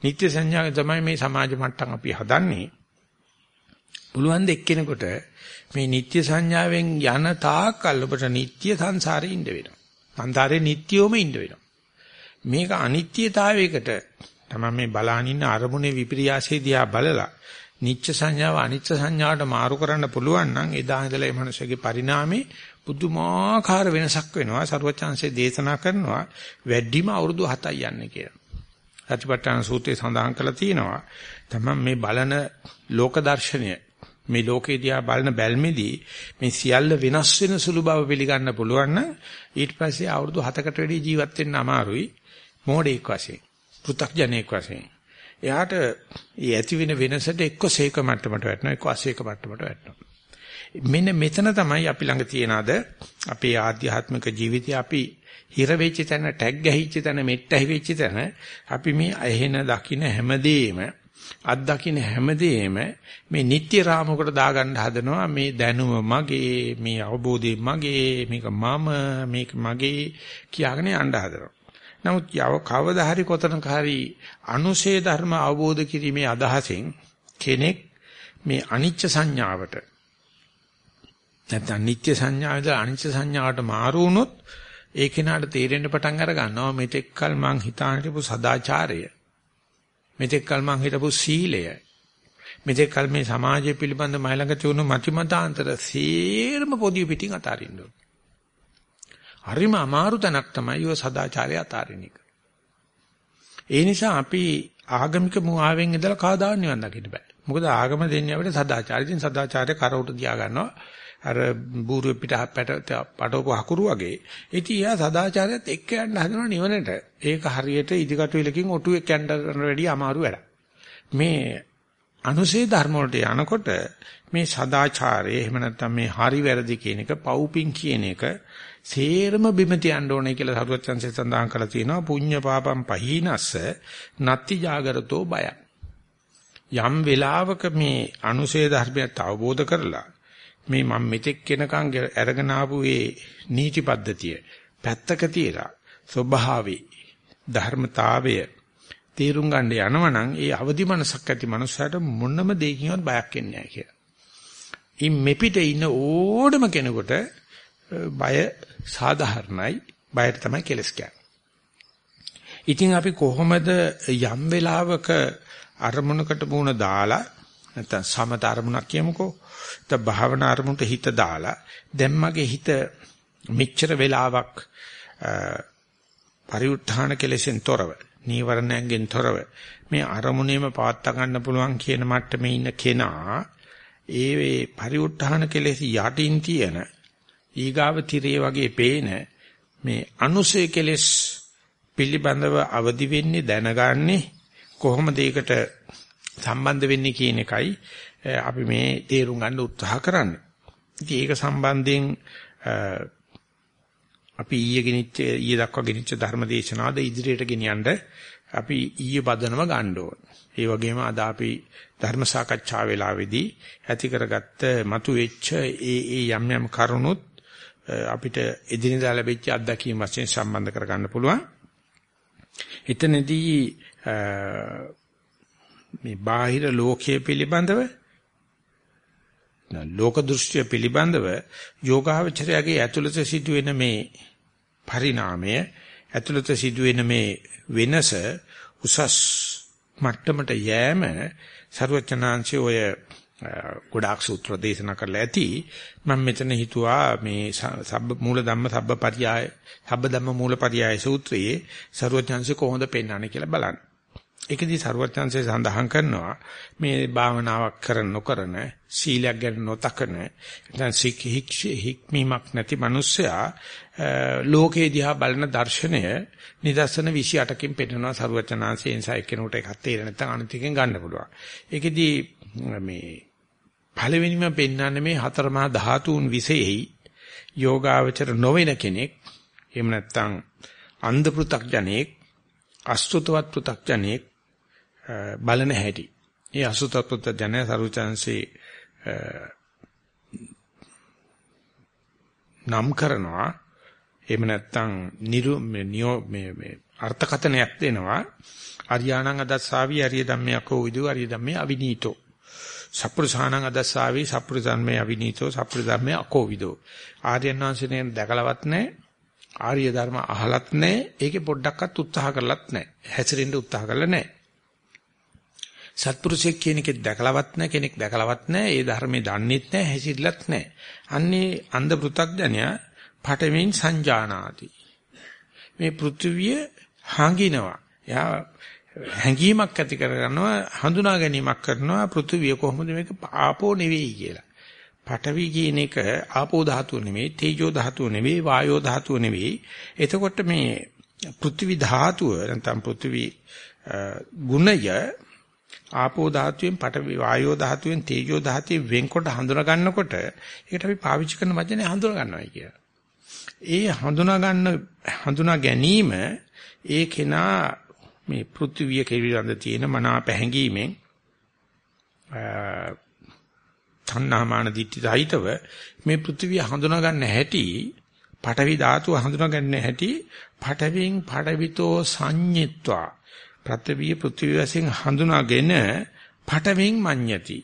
නිත්‍ය සංඥාවෙන් තමයි මේ සමාජ මට්ටම් අපි හදන්නේ. පුළුවන් ද එක්කෙනෙකුට මේ නිත්‍ය සංඥාවෙන් යන තාක්කල් ඔබට නිත්‍ය සංසාරේ ඉන්න වෙනවා. සංසාරේ නිට්ටියෝම ඉන්න වෙනවා. මේක අනිත්‍යතාවයකට තමයි මේ බලාන ඉන්න අරමුණේ විපර්යාසය දිහා බලලා නිච්ච සංඥාව අනිච්ච සංඥාවට මාරු කරන්න පුළුවන් නම් එදා ඉඳලා මේ මනුස්සයාගේ පරිණාමේ පුදුමාකාර වෙනසක් වෙනවා. සරුවචාන්සේ දේශනා කරනවා වැඩිම අවුරුදු 7යි යන්නේ කියලා. සතිපට්ඨාන සූත්‍රයේ සඳහන් කරලා තියෙනවා. තමයි මේ බලන ලෝක දර්ශනය මේ ලෝකේ දිහා බලන බැල්මේදී මේ සියල්ල වෙනස් වෙන සුළු බව පිළිගන්න පුළුවන් නම් ඊට පස්සේ අවුරුදු 7කට වැඩි ජීවත් වෙන්න අමාරුයි. මෝඩෙක් වශයෙන් පෘථග්ජනෙක් වශයෙන්. එයාට ඒ ඇති වෙන වෙනසට එක්ක සීක මට්ටමට වැටෙනවා එක්ක අසීක මට්ටමට වැටෙනවා. මෙන්න මෙතන තමයි අපි ළඟ තියන අද අපේ ආධ්‍යාත්මික ජීවිතය අපි හිර වෙච්ච තැන ටැග් ගැහිච්ච තැන මෙට්ට ඇහිවිච්ච තැන අපි මේ ඇහෙන දකින හැමදේම අත්දකින්න හැමදේම මේ නිත්‍ය රාමකට දාගන්න හදනවා මේ දැනුම මගේ මේ අවබෝධය මගේ මේක මම මේක මගේ කියාගෙන යන්න හදනවා. නමුත් යව කවදා හරි කොතනක හරි අනුශේ ධර්ම අවබෝධ කිරීමේ අදහසෙන් කෙනෙක් මේ අනිච්ච සංඥාවට නැත්නම් නිත්‍ය සංඥාවද අනිච්ච සංඥාවට මාරු වුණොත් ඒ කෙනාට තේරෙන්න පටන් අර ගන්නවා මෙතෙක්කල් මං හිතාන හිටපු සදාචාරය මෙතෙක් කල මං හිටපු සීලය මෙතෙක් කල මේ සමාජය පිළිබඳ මයි ළඟ තියුණු මතිමතාන්තර සේරම පොදිය පිටින් අතාරින්න ඕන. හරිම අමාරු තැනක් තමයි ඔය සදාචාරය අතාරින එක. ඒ නිසා අපි ආගමික මුවාවෙන් ඉඳලා කවදාවත් නිවන් දකින්න බෑ. මොකද ආගම දෙන්නේ අපිට සදාචාරය. ඉතින් සදාචාරය කරවුට තියා ගන්නවා. අර බූරුව පිට පැට පටවපු හකුරු වගේ. ඉතින් එයා සදාචාරයත් එක්ක යන්න හදනවා නිවනට. ඒක හරියට ඉදිකටු ඉලකින් ඔටුවෙක් යන්න වැඩිය අමාරු වැඩක්. මේ අනුසේ ධර්ම වලට යනකොට මේ සදාචාරය එහෙම නැත්නම් මේ හරි වැරදි කියන එක පව්පින් කියන එක සේරම බිම තියන්න ඕනේ කියලා සරුවචන්සේ සඳහන් කරලා තියෙනවා පුඤ්ඤ පාපම් පහීනස්ස නත්ති జాగරතෝ බය යම් වෙලාවක මේ අනුසේ ධර්මයට අවබෝධ කරලා මේ මම මෙතෙක් කෙනකන් අරගෙන ආපු ඒ නීති පද්ධතිය පැත්තක තියලා ස්වභාවේ ධර්මතාවය තේරුම් ගන්න යනවනම් ඒ අවදි මනසක් ඇති මනුස්සයට මොනම දෙයකින්වත් බයක් එන්නේ නැහැ කියලා. ඉන් මෙපිට ඉන්න ඕනම කෙනෙකුට බය සාධාරණයි. බයට තමයි කෙලස් කියන්නේ. ඉතින් අපි කොහොමද යම් වෙලාවක අරමුණකට මුණ දාලා නැත්නම් සමත අරමුණක් කියමුකෝ ත භාවනා අරමුණට හිත දාලා දැන් මගේ හිත මෙච්චර වෙලාවක් පරිඋත්ථාන කෙලෙසෙන් තොරව නීවරණයෙන් තොරව මේ අරමුණේම පවත්වා ගන්න පුළුවන් කියන මට්ටමේ ඉන්න කෙනා ඒ වේ පරිඋත්ථාන කෙලෙස යටින් තියෙන ඊගාව තිරේ වගේ පේන මේ අනුසය කෙලෙස් පිළිබඳව අවදි වෙන්නේ දැනගන්නේ කොහොමද ඒකට සම්බන්ධ වෙන්නේ කියන එකයි අපි මේ තේරුම් ගන්න උත්සාහ කරන්නේ. ඉතින් ඒක සම්බන්ධයෙන් අපි ඊයේ ගෙනිච්ච ඊයේ දක්වා ගෙනිච්ච ධර්ම දේශනාවද ඉදිරියට ගෙනියන්න අපි ඊයේ බදනම ගන්න ඕන. ඒ වගේම අද අපි ධර්ම සාකච්ඡා වේලාවේදී ඇති කරගත්ත මතු වෙච්ච ඒ ඒ යම් යම් කරුණුත් අපිට එදිනෙදා ලැබිච්ච අත්දැකීම් වශයෙන් සම්බන්ධ කරගන්න පුළුවන්. එතනදී මේ බාහිර ලෝකයේ පිළිබඳව ලෝක දෘෂ්ටිය පිළිබඳව යෝගාවචරයාගේ ඇතුළත සිදුවෙන මේ පරිණාමය ඇතුළත සිදුවෙන මේ වෙනස උසස් මට්ටමට යෑම ਸਰවචනාංශයේ ඔය ගොඩාක් සූත්‍ර දේශනා කරලා ඇති මම මෙතන හිතුවා මේ සබ්බ මූල ධම්ම සබ්බ පරියාය සබ්බ ධම්ම මූල පරියාය සූත්‍රයේ ਸਰවචනාංශය කොහොමද පෙන්වන්නේ කියලා බලන්න. ඒකදී ਸਰවඥාන්සේ සඳහන් කරනවා මේ භාවනාවක් කරන නොකරන සීලයක් ගැන නොතකන නැත්නම් හික්මීමක් නැති මිනිස්සයා ලෝකේ දිහා බලන දර්ශනය නිදර්ශන 28කින් පෙන්නනවා ਸਰවඥාන්සේ එන්සයි කෙනෙකුට එකක් තේරෙන්නේ නැත්නම් අනිතිකෙන් ගන්න පුළුවන්. ඒකෙදී මේ පළවෙනිම පෙන්නන්නේ මේ හතරමහා ධාතුන් විශේෂයි යෝගාවචර නොවන කෙනෙක් එහෙම නැත්නම් අන්ධ පෘ탁ජනෙක් අස්තුතවත් පෘ탁ජනෙක් බලන හැටි. ඒ අසුතත්පුත් ජන සරුචාන්සේ නම් කරනවා එහෙම නැත්නම් නිරු නියෝ මේ මේ අර්ථකතනයක් දෙනවා අරියාණං අදස්සාවි අරිය ධම්මයකෝ විදු අරිය ධම්මේ අවිනීතෝ සප්පුරුසාණං අදස්සාවි සප්පුරු ධම්මේ අවිනීතෝ සප්පුරු ධම්මේ අකෝ විදෝ ආර්යයන් වහන්සේනේ දැකලවත් නැහැ ආර්ය ධර්ම අහලත් නැහැ. ඒකේ පොඩ්ඩක්වත් උත්සාහ කරලත් නැහැ. හැසිරෙන්න උත්සාහ කරලා නැහැ. සත්පුරුෂයෙක් කියන එකෙක් දැකලවත් නැහැ කෙනෙක් දැකලවත් නැහැ. ඒ ධර්මයේ දන්නෙත් නැහැ, හැසිරෙලත් නැහැ. අන්නේ අන්ධ පෘ탁ඥයා පඨමින් සංජානාති. මේ පෘථිවිය හංගිනවා. එයා හැඟීමක් ඇති කරගන්නවා හඳුනා ගැනීමක් කරනවා පෘථිවිය කොහොමද මේක ආපෝ නෙවෙයි කියලා. පඨවි කියන එක ආපෝ ධාතුව නෙවෙයි, තේජෝ ධාතුව නෙවෙයි, වායෝ ධාතුව නෙවෙයි. එතකොට මේ පෘථිවි ධාතුව නැත්නම් පෘථිවි ගුණය ආපෝ ධාතුවෙන් පඨවි වායෝ ධාතුවෙන් තේජෝ ධාතුවෙන් වෙන්කොට හඳුනා ගන්නකොට ඒකට අපි පාවිච්චි කරන වචනේ හඳුනා ගන්නවයි කියලා. ඒ හඳුනා ගන්න හඳුනා ගැනීම ඒ කෙනා මේ පෘථිවිය කෙවිලඳ තියෙන මනා පැහැඟීමෙන් තණ්හාමාන දිට්ඨි සහිතව මේ පෘථිවිය හඳුනා ගන්න හැටි පඨවි ධාතුව හඳුනා ගන්න හැටි පඨවින් පඨවිතෝ සංඤිත්වා පෘථිවිය පෘථිවිය වශයෙන් හඳුනාගෙන පඨවින් මඤ්ඤති.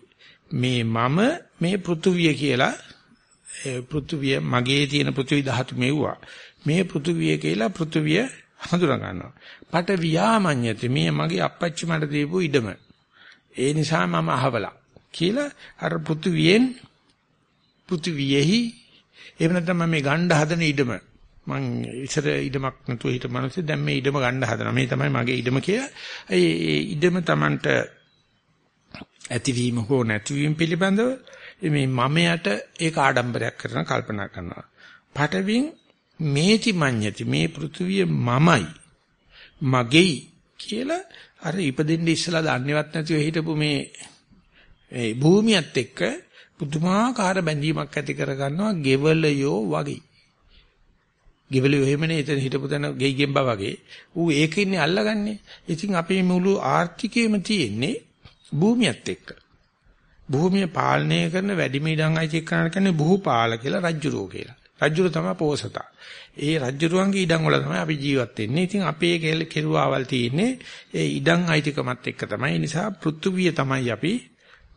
මේ මම මේ පෘථිවිය කියලා පෘථිවිය මගේ තියෙන පෘථිවි ධාතු මෙව්වා. මේ පෘථිවිය කියලා පෘථිවිය හඳුනා ගන්නවා. පඨවියා මඤ්ඤති. මේ මගේ අපච්චි මට දීපු ඉඩම. ඒ නිසා මම අහවලා කියලා අර පෘථුවියෙන් පෘථුවියෙහි එහෙම නැත්නම් මම මේ ගණ්ඩ හදන ඉඩම මං ඉතර ඉඩමක් නැතුව හිට මිනිස්සු දැන් මේ ඉඩම ගන්න හදනවා. මේ තමයි මගේ ඉඩම කියලා. ඒ ඉඩම Tamanට ඇතිවීම හෝ නැතිවීම පිළිබඳව මේ මමයට ඒක ආඩම්බරයක් කරන කල්පනා කරනවා. පටවින් මේති මඤ්ඤති මේ පෘථුවිය මමයි මගේයි කියලා අර ඉපදෙන්න ඉස්සලා දන්නේවත් නැතිව හිටපු මේ ඒ භූමියත් එක්ක පුදුමාකාර බැඳීමක් ඇති කරගන්නවා ගෙවලයෝ වගේ. ගෙවලයෝ එහෙමනේ එතන හිටපු තැන ගෙයි ගෙම්බා වගේ. ඌ ඒකින්නේ අල්ලගන්නේ. ඉතින් අපේ මුළු ආර්ථිකයම තියෙන්නේ භූමියත් එක්ක. භූමිය පාලනය කරන වැඩිම ඉඩම් අයිති කරන කියන්නේ භූපාල කියලා රජ්ජුරෝ කියලා. රජ්ජුර තමයි පෝසතා. ඒ රජ්ජුරුවන්ගේ ඉඩම් වල තමයි අපි ජීවත් වෙන්නේ. ඉතින් අපේ කෙරුවාවල් තියෙන්නේ ඒ ඉඩම් අයිතිකමත් එක්ක තමයි. ඒ නිසා පෘථුවිය තමයි අපි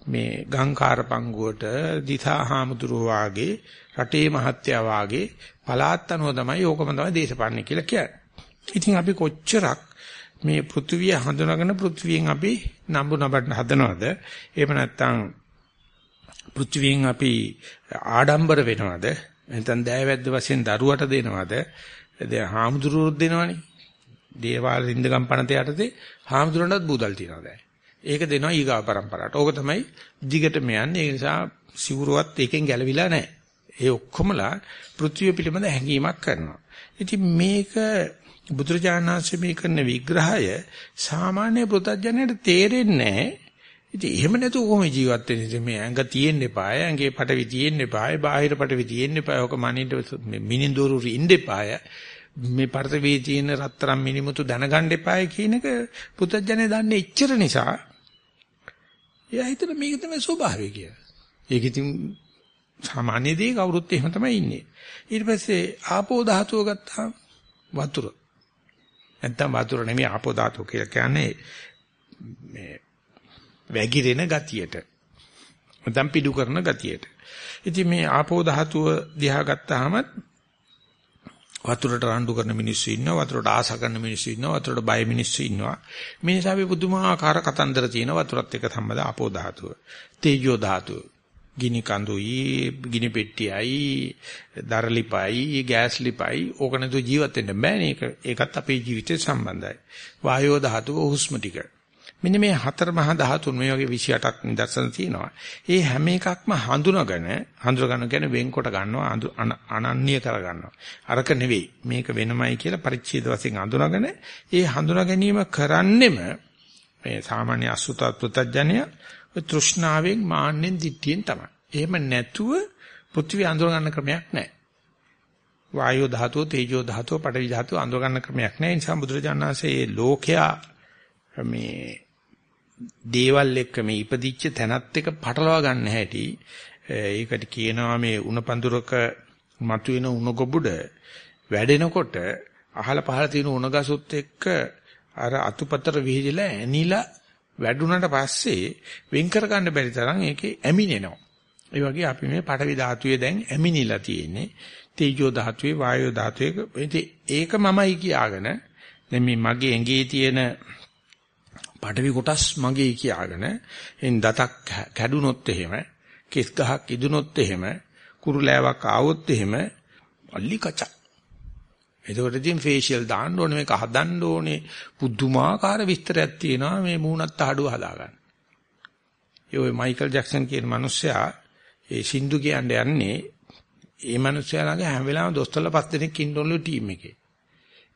මේ ගංකාර පංගුවට දිසා හාමුදුරුවෝ වාගේ රටේ මහත්තයා වාගේ පලාත් අනුව තමයි ඕකම තමයි දේශපාලනය කියලා කියන්නේ. ඉතින් අපි කොච්චරක් මේ පෘථිවිය හඳුනාගෙන පෘථිවියෙන් අපි නම්බු නබන්න හදනවද? එහෙම නැත්නම් පෘථිවියෙන් අපි ආඩම්බර වෙනවද? නැත්නම් දෑවැද්ද වශයෙන් දරුවට දෙනවද? දැන් හාමුදුරුවෝ දෙනවනේ. දේවාල රින්දගම් පනත යටතේ හාමුදුරන්ටත් බූදල් තියනවා දැන්. ඒක දෙනවා ඊගාව પરම්පරාවට. ඕක තමයි දිගටම යන්නේ. ඒ නිසා සිවුරුවත් එකෙන් ගැලවිලා නැහැ. ඒ ඔක්කොමලා පෘථිවිය පිළිබඳ හැඟීමක් කරනවා. ඉතින් මේක බුදුරජාණන්සේ මේ කරන විග්‍රහය සාමාන්‍ය පුතඥයට තේරෙන්නේ නැහැ. ඉතින් එහෙම නැතුව කොහොම ජීවත් වෙන්නේ? ඉතින් මේ ඇඟ තියෙන්න එපාය, ඇඟේ පටවි තියෙන්න එපාය, බාහිර පටවි තියෙන්න එපාය. ඔක මනින්ද මිනින්දෝරු ඉන්න එපාය. මේ පර්තවේ තියෙන රත්තරන් මිනිමුතු දැනගන්න එපාය කියන එක පුතඥය දන්නේ එච්චර නිසා එයා හිතන මේක තමයි ස්වභාවය කියලා. ඒක ඉතින් සාමාන්‍ය දේ කවුරුත් එහෙම තමයි ඉන්නේ. ඊට පස්සේ ආපෝ ධාතුව ගත්තාම වතුර. නැත්තම් වතුර නෙමෙයි ආපෝ ධාතුව කියලා කියන්නේ මේ වැగిරෙන ගතියට. නැත්තම් පිඩු කරන ගතියට. ඉතින් මේ ආපෝ ධාතුව දිහා ගත්තාම වතුරට රණ්ඩු කරන මිනිස්සු ඉන්නවා වතුරට ආස කරන මිනිස්සු ඉන්නවා වතුරට බය මිනිස්සු ඉන්නවා මේ නිසා අපි පුදුමාකාර කතන්දර තියෙන වතුරත් එක්ක සම්බන්ධ ආපෝ ධාතුව තේජෝ ධාතුව ගිනි කඳුයි ගිනි පෙට්ටියයි දරලිපයි ගෑස් ලිපයි ඕක නැතුව ජීවත් වෙන්න බෑනේ ඒක ඒකත් අපේ ජීවිතේ සම්බන්ධයි වායෝ ධාතුව හුස්ම ටික මෙන්න මේ හතර මහා ධාතුන් මේ වගේ 28ක් නිදර්ශන තියෙනවා. ඒ හැම එකක්ම හඳුනගෙන හඳුනගන්න කියන්නේ වෙන්කොට ගන්නවා අනන්‍ය කර ගන්නවා. අරක නෙවෙයි මේක වෙනමයි කියලා පරිච්ඡේද වශයෙන් හඳුනගෙන ඒ හඳුනා ගැනීම කරන්නෙම මේ සාමාන්‍ය අසුතත් පුතඥය තෘෂ්ණාවෙන් මාන්නෙන් දිට්ඨියෙන් තමයි. එහෙම නැතුව පෘථිවි අඳුර ගන්න ක්‍රමයක් නැහැ. වායෝ ධාතුව, තේජෝ ධාතුව, පඨවි ධාතුව අඳුර ගන්න ක්‍රමයක් නැහැ. ඒ නිසා බුදුරජාණන් වහන්සේ මේ ලෝකයා මේ දේවල් එක්ක මේ ඉපදිච්ච තැනත් එක්ක පටලවා ගන්න හැටි ඒකට කියනවා මේ උණ පඳුරක මතුවෙන උණ ගොබුඩ වැඩෙනකොට අහල පහල තියෙන උණ ගසුත් එක්ක අර අතුපතර විහිදලා ඇනිලා වැඩුණාට පස්සේ වෙන් කර ගන්න බැරි තරම් ඒකේ ඇමිනෙනවා ඒ වගේ අපි මේ පඨවි ධාතුවේ දැන් ඇමිනිලා තියෙන්නේ. තේජෝ ධාතුවේ වායෝ ධාතුවේ ඒක මමයි කියාගෙන දැන් මේ මගේ ඇඟේ තියෙන පඨවි කොටස් මගේ කියාගෙන එන් දතක් කැඩුනොත් එහෙම කෙස් ගහක් ඉදුනොත් එහෙම කුරුලෑවක් ආවොත් එහෙම අල්ලි කචක් එතකොට ඉතින් ෆේෂියල් දාන්න ඕනේ මේක හදන්න ඕනේ පුදුමාකාර විස්තරයක් තියෙනවා මේ මූණත් ආඩුව හදාගන්න. ඒ ඔය මයිකල් ජැක්සන් කියන මිනිස්සයා ඒ සින්දු කියන්නේ යන්නේ ඒ මිනිස්සයා ළඟ හැම වෙලාවෙම දොස්තරලා පස් දෙනෙක් ඉන්නවලු ටීම් එකේ.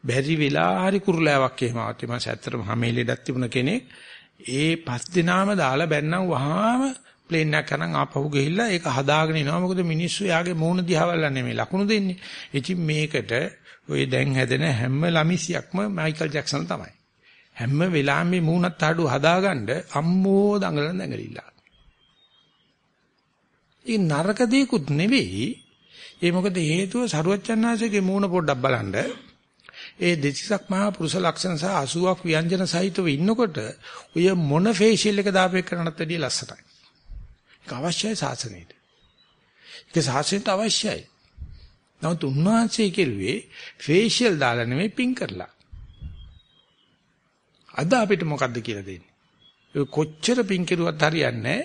බැරි වෙලා හරි කුරුලෑවක් එහෙම ආවත් මම ඇත්තටම හැමේ ලෙඩක් තිබුණ කෙනෙක් ඒ පස් දිනාම දාලා බැන්නම් වහාම ප්ලේන් එකක් කරන් ආපහු ගිහිල්ලා ඒක හදාගෙන එනවා මොකද මිනිස්සු යාගේ මූණ දිහා බලන්නේ මේ ලකුණු දෙන්නේ. ඉතින් මේකට ඔය දැන් හැදෙන හැම ළමිසියක්ම මයිකල් ජැක්සන් තමයි. හැම වෙලාවෙම මේ මූණත් ආඩු හදාගන්න අම්මෝ දඟලන දඟලිලා. ඒ නරක දෙයක්ුත් නෙවෙයි. ඒ මොකද හේතුව සරුවච්චන්හන්සේගේ මූණ පොඩ්ඩක් බලන්න. ඒ දෙතිසක් මහා පුරුෂ ලක්ෂණ සහ 80ක් ව්‍යංජන සහිතව ඉන්නකොට ඔය මොන ෆේෂියල් එක දාපේ කරනත් වැඩිය ලස්සනයි. ඒක අවශ්‍යයි සාසනයට. ඒක සාසනයට අවශ්‍යයි. නමුත් උන්වහන්සේ කෙරුවේ ෆේෂියල් දාලා නෙමෙයි පින් කරලා. අද අපිට මොකද්ද කියලා දෙන්නේ? කොච්චර පින් කෙරුවත් හරියන්නේ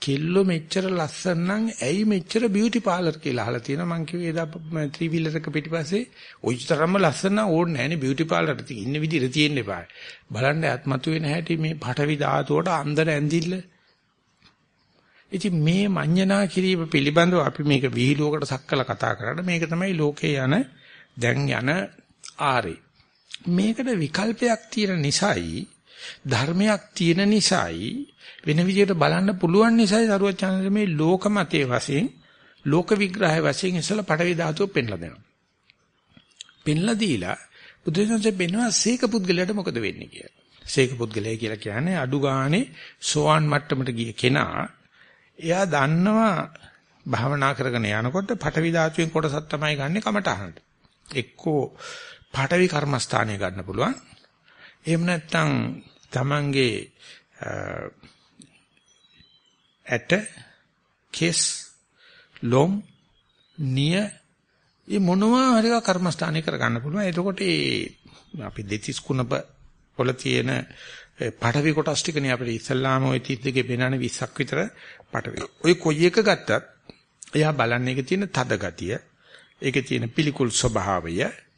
කෙල්ලෝ මෙච්චර ලස්සන නම් ඇයි මෙච්චර බියුටි පාලර් කියලා අහලා තියෙනවා මං කිව්වේ එදා ත්‍රී වීලර් එක පිටිපස්සේ ඔය තරම්ම ලස්සන නම් ඕනේ නැහැ නේ බියුටි පාලර් ඉන්න විදිහට තියෙන්න එපා බලන්න ආත්මතු වෙන හැටි මේ පටවි ධාතුවට අන්දර ඇඳිල්ල ඉතින් මේ මඤ්ඤණා කිරීම පිළිබඳව අපි මේක විහිළුවකට සක්කලා කතා කරලා මේක තමයි ලෝකේ යන දැන් යන ආරේ. මේකට විකල්පයක් තියෙන නිසායි ධර්මයක් තියෙන නිසායි වෙන විදිහට බලන්න පුළුවන් නිසායි සරුවචාන්ද්‍ර මේ ලෝක මතයේ වශයෙන් ලෝක විග්‍රහය වශයෙන් ඉස්සලා පටවි ධාතුව පෙන්ලා දෙනවා. පෙන්ලා දීලා බුදුසසුනේ පෙන්වනවා සීක පුද්ගලයාට මොකද වෙන්නේ කියලා. සීක පුද්ගලයා කියලා කියන්නේ අඩු ගානේ සෝවන් මට්ටමට ගිය කෙනා එයා දන්නවා භාවනා කරගෙන යනකොට පඨවි ධාතුවෙන් කොටසක් තමයි ගන්නෙ කමටහනට. එක්කෝ පඨවි කර්මස්ථානය ගන්න පුළුවන්. එහෙම නැත්නම් Tamange ඇට කෙස් ලොම් නිය මේ මොනවා හරි කර්මස්ථානය කරගන්න පුළුවන්. එතකොට ඒ අපි දෙතිස් කුණප වල තියෙන පටවි කොටස් ටිකනේ අපිට ඉස්සල්ලාම ওই 32 පේනනේ 20ක් විතර පටවි. ඔය කොයි එක ගත්තත් එයා බලන්නේ ඒකේ තියෙන තද ගතිය, ඒකේ තියෙන පිළිකුල් ස්වභාවය,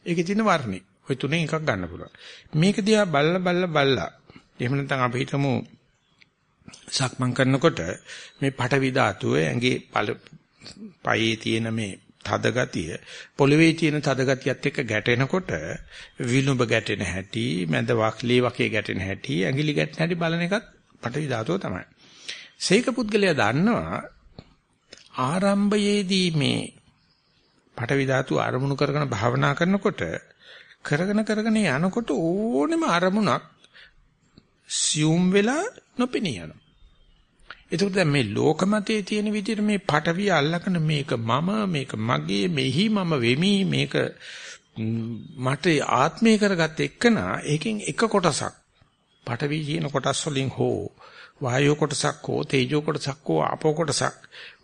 ඒකේ තියෙන වර්ණය. ඔය තුනෙන් එකක් ගන්න පුළුවන්. මේක දිහා බල්ලා බල්ලා බල්ලා. එහෙම නැත්නම් අපි හිතමු සක්මන් කරනකොට මේ පටවි ධාතුව ඇඟේ පයේ තියෙන මේ තද ගතිය පොළවේ තියෙන තද ගතියත් එක්ක ගැටෙනකොට විලුඹ ගැටෙන හැටි මැද වක්ලී වකේ ගැටෙන හැටි ඇඟිලි ගැටෙන හැටි බලන එකත් පටවි ධාතුව තමයි. සීක පුද්ගලයා දන්නවා ආරම්භයේදී මේ පටවි ධාතුව අරමුණු කරගෙන භාවනා කරනකොට කරගෙන කරගෙන යනකොට ඕනෙම අරමුණක් සියුම් වෙලා නොපෙනී යනවා. එතකොට දැන් මේ ලෝකමතයේ තියෙන විදිහට මේ පටවිය අල්ලගෙන මේක මම මේක මගේ මෙහි මම වෙමි මේක මට ආත්මය කරගත්ත එක්කනා ඒකෙන් එක කොටසක් පටවි කියන කොටස් වලින් හෝ වායෝ කොටසක් හෝ තේජෝ කොටසක් හෝ ආපෝ කොටසක්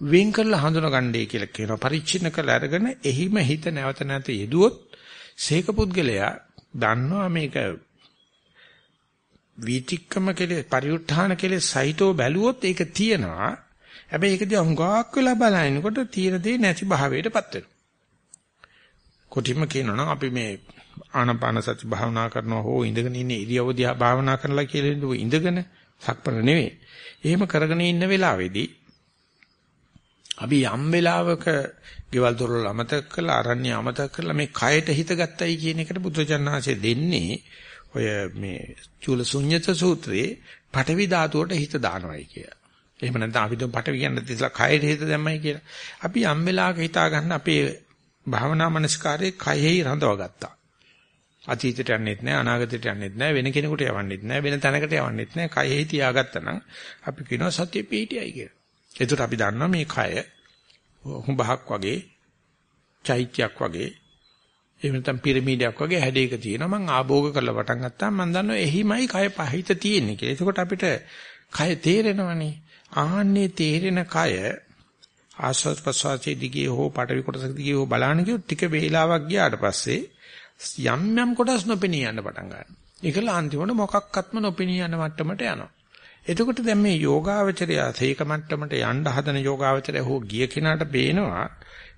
වෙන් කරලා හඳුනගන්නයි කියලා කියනවා පරිච්ඡින්න කළ අරගෙන එහිම හිත නැවත නැවත යෙදුවොත් සීක පුද්ගලයා දන්නවා මේක වීතික්කම කෙලෙස් පරිඋත්ථාන කෙලෙස් සහිතව බැලුවොත් ඒක තියෙනවා. හැබැයි ඒක දිහා හුඟක් වෙලා බලනකොට තියෙන දේ නැති භාවයටපත් වෙනවා. කොටිම කියනවනම් අපි මේ ආනපාන සති භාවනා කරනවා හෝ ඉඳගෙන ඉන්න ඉරියව්ව දිහා භාවනා කරලා කියලා ඉඳගෙන සක්පන නෙවෙයි. එහෙම කරගෙන ඉන්න වෙලාවේදී අපි යම් වෙලාවක ගෙවල් දොරවල් අමතක කරලා අරණ්‍ය අමතක කරලා මේ කයට හිත ගත්තයි කියන එකට බුදුචන්නාංශය දෙන්නේ ඔය මේ චූල ශුන්්‍යත සූත්‍රයේ පඨවි ධාතුවට හිත දානවයි කියලා. එහෙම නැත්නම් අපි දුම් පඨවි කියන්නේ තියලා කයෙට හිත දැම්මයි කියලා. අපි යම් වෙලාවක හිතා ගන්න අපේ භාවනා මනස්කාරයේ කයෙහි රඳව ගත්තා. අතීතයට යන්නෙත් නැහැ අනාගතයට යන්නෙත් නැහැ වෙන කෙනෙකුට යවන්නෙත් නැහැ වෙන තැනකට යවන්නෙත් නැහැ කයෙහි තියාගත්තා නම් අපි කියනවා සත්‍ය පිහිටියයි කියලා. ඒකට අපි දන්නවා මේ කය හුඹහක් වගේ චෛත්‍යයක් වගේ එහෙම නැත්නම් පිරමීඩයක් වගේ හැඩයක තියෙනවා මම ආභෝග කරලා පටන් ගත්තා මම දන්නවා එහිමයි කය පහිත තියෙන්නේ කියලා. එතකොට අපිට කය තේරෙනවනේ. ආන්නේ තේරෙන කය ආස්වාද ප්‍රසවාසයේ දිගේ හෝ පටවි කොටසක දිගේ හෝ බලන්න කිව්වොත් ටික වේලාවක් ගියාට පස්සේ යම් යම් කොටස් නොපෙනී යන්න පටන් ගන්නවා. ඒකල අන්තිමට මොකක්වත්ම නොපෙනී යන මට්ටමට යනවා. එතකොට දැන් මේ යෝගාවචරය සීක මට්ටමට යන්න හදන යෝගාවචරය හෝ ගිය කෙනාට පේනවා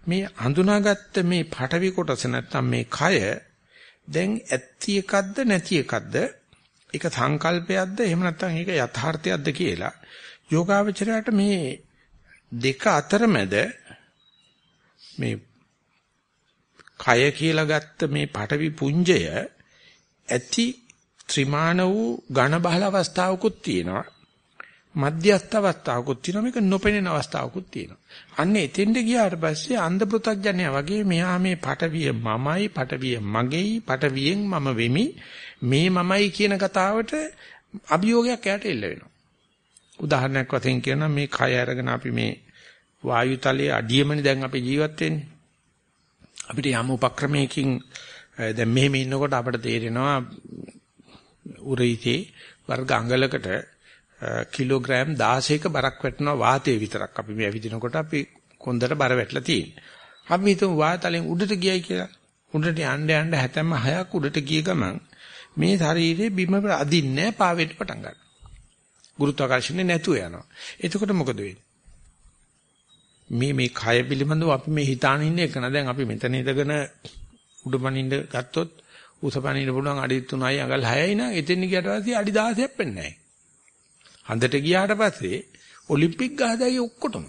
මේ හඳුනාගත්ත මේ පටවි කොටස නැත්තම් මේ කය දැන් ඇත්ති එකක්ද නැති එකක්ද ඒක සංකල්පයක්ද එහෙම නැත්නම් ඒක යථාර්ථයක්ද කියලා යෝගාවචරයට මේ දෙක අතරමැද මේ කය කියලා ගත්ත මේ පටවි පුංජය ඇති ත්‍රිමාන වූ ඝන බහල අවස්ථාවකුත් තියෙනවා. මධ්‍යස්ථ අවස්ථාවකුත් තියෙනවා. මේක නොපෙනෙන අවස්ථාවකුත් තියෙනවා. අන්න එතෙන්ට ගියාට පස්සේ අන්ධ පෘථග්ජනයා වගේ මෙහා මේ පටවිය මමයි පටවිය මගේයි පටවියෙන් මම වෙමි මේ මමයි කියන කතාවට අභියෝගයක් එයාට එල්ල වෙනවා. උදාහරණයක් වශයෙන් කියනවා මේ කය අරගෙන අපි මේ වායු තලයේ අඩියමනේ දැන් අපි ජීවත් වෙන්නේ. අපිට යම් උපක්‍රමයකින් දැන් මෙහෙම ඉන්නකොට අපිට තේරෙනවා උරයිතේ වර්ග අඟලකට කිලෝග්‍රෑම් 16ක බරක් වැටෙනවා වාතයේ විතරක්. අපි මේ ඇවිදිනකොට අපි කොන්දට බර වැටලා තියෙන්නේ. අපි හිතමු වාතලෙන් උඩට ගියයි කියලා. උඩට යන්න යන්න හැතැම්ම 6ක් උඩට ගිය ගමන් මේ ශරීරයේ බිම අදින්නේ පාවෙන්න පටන් ගන්නවා. ගුරුත්වාකර්ෂණය නැතුව යනවා. එතකොට මොකද වෙන්නේ? මේ මේ කය පිළිබඳව අපි මේ හිතාන ඉන්නේ එක නෑ දැන් අපි මෙතන ඉඳගෙන උඩපනින්න ගත්තොත් උසපනින්න පුළුවන් අඩි 3යි අඟල් 6යි නං එතෙන් ගියට පස්සේ අඩි 16ක් වෙන්නේ නැහැ. හන්දට ගියාට පස්සේ ඔලිම්පික් ගහදායි ඔක්කොටම.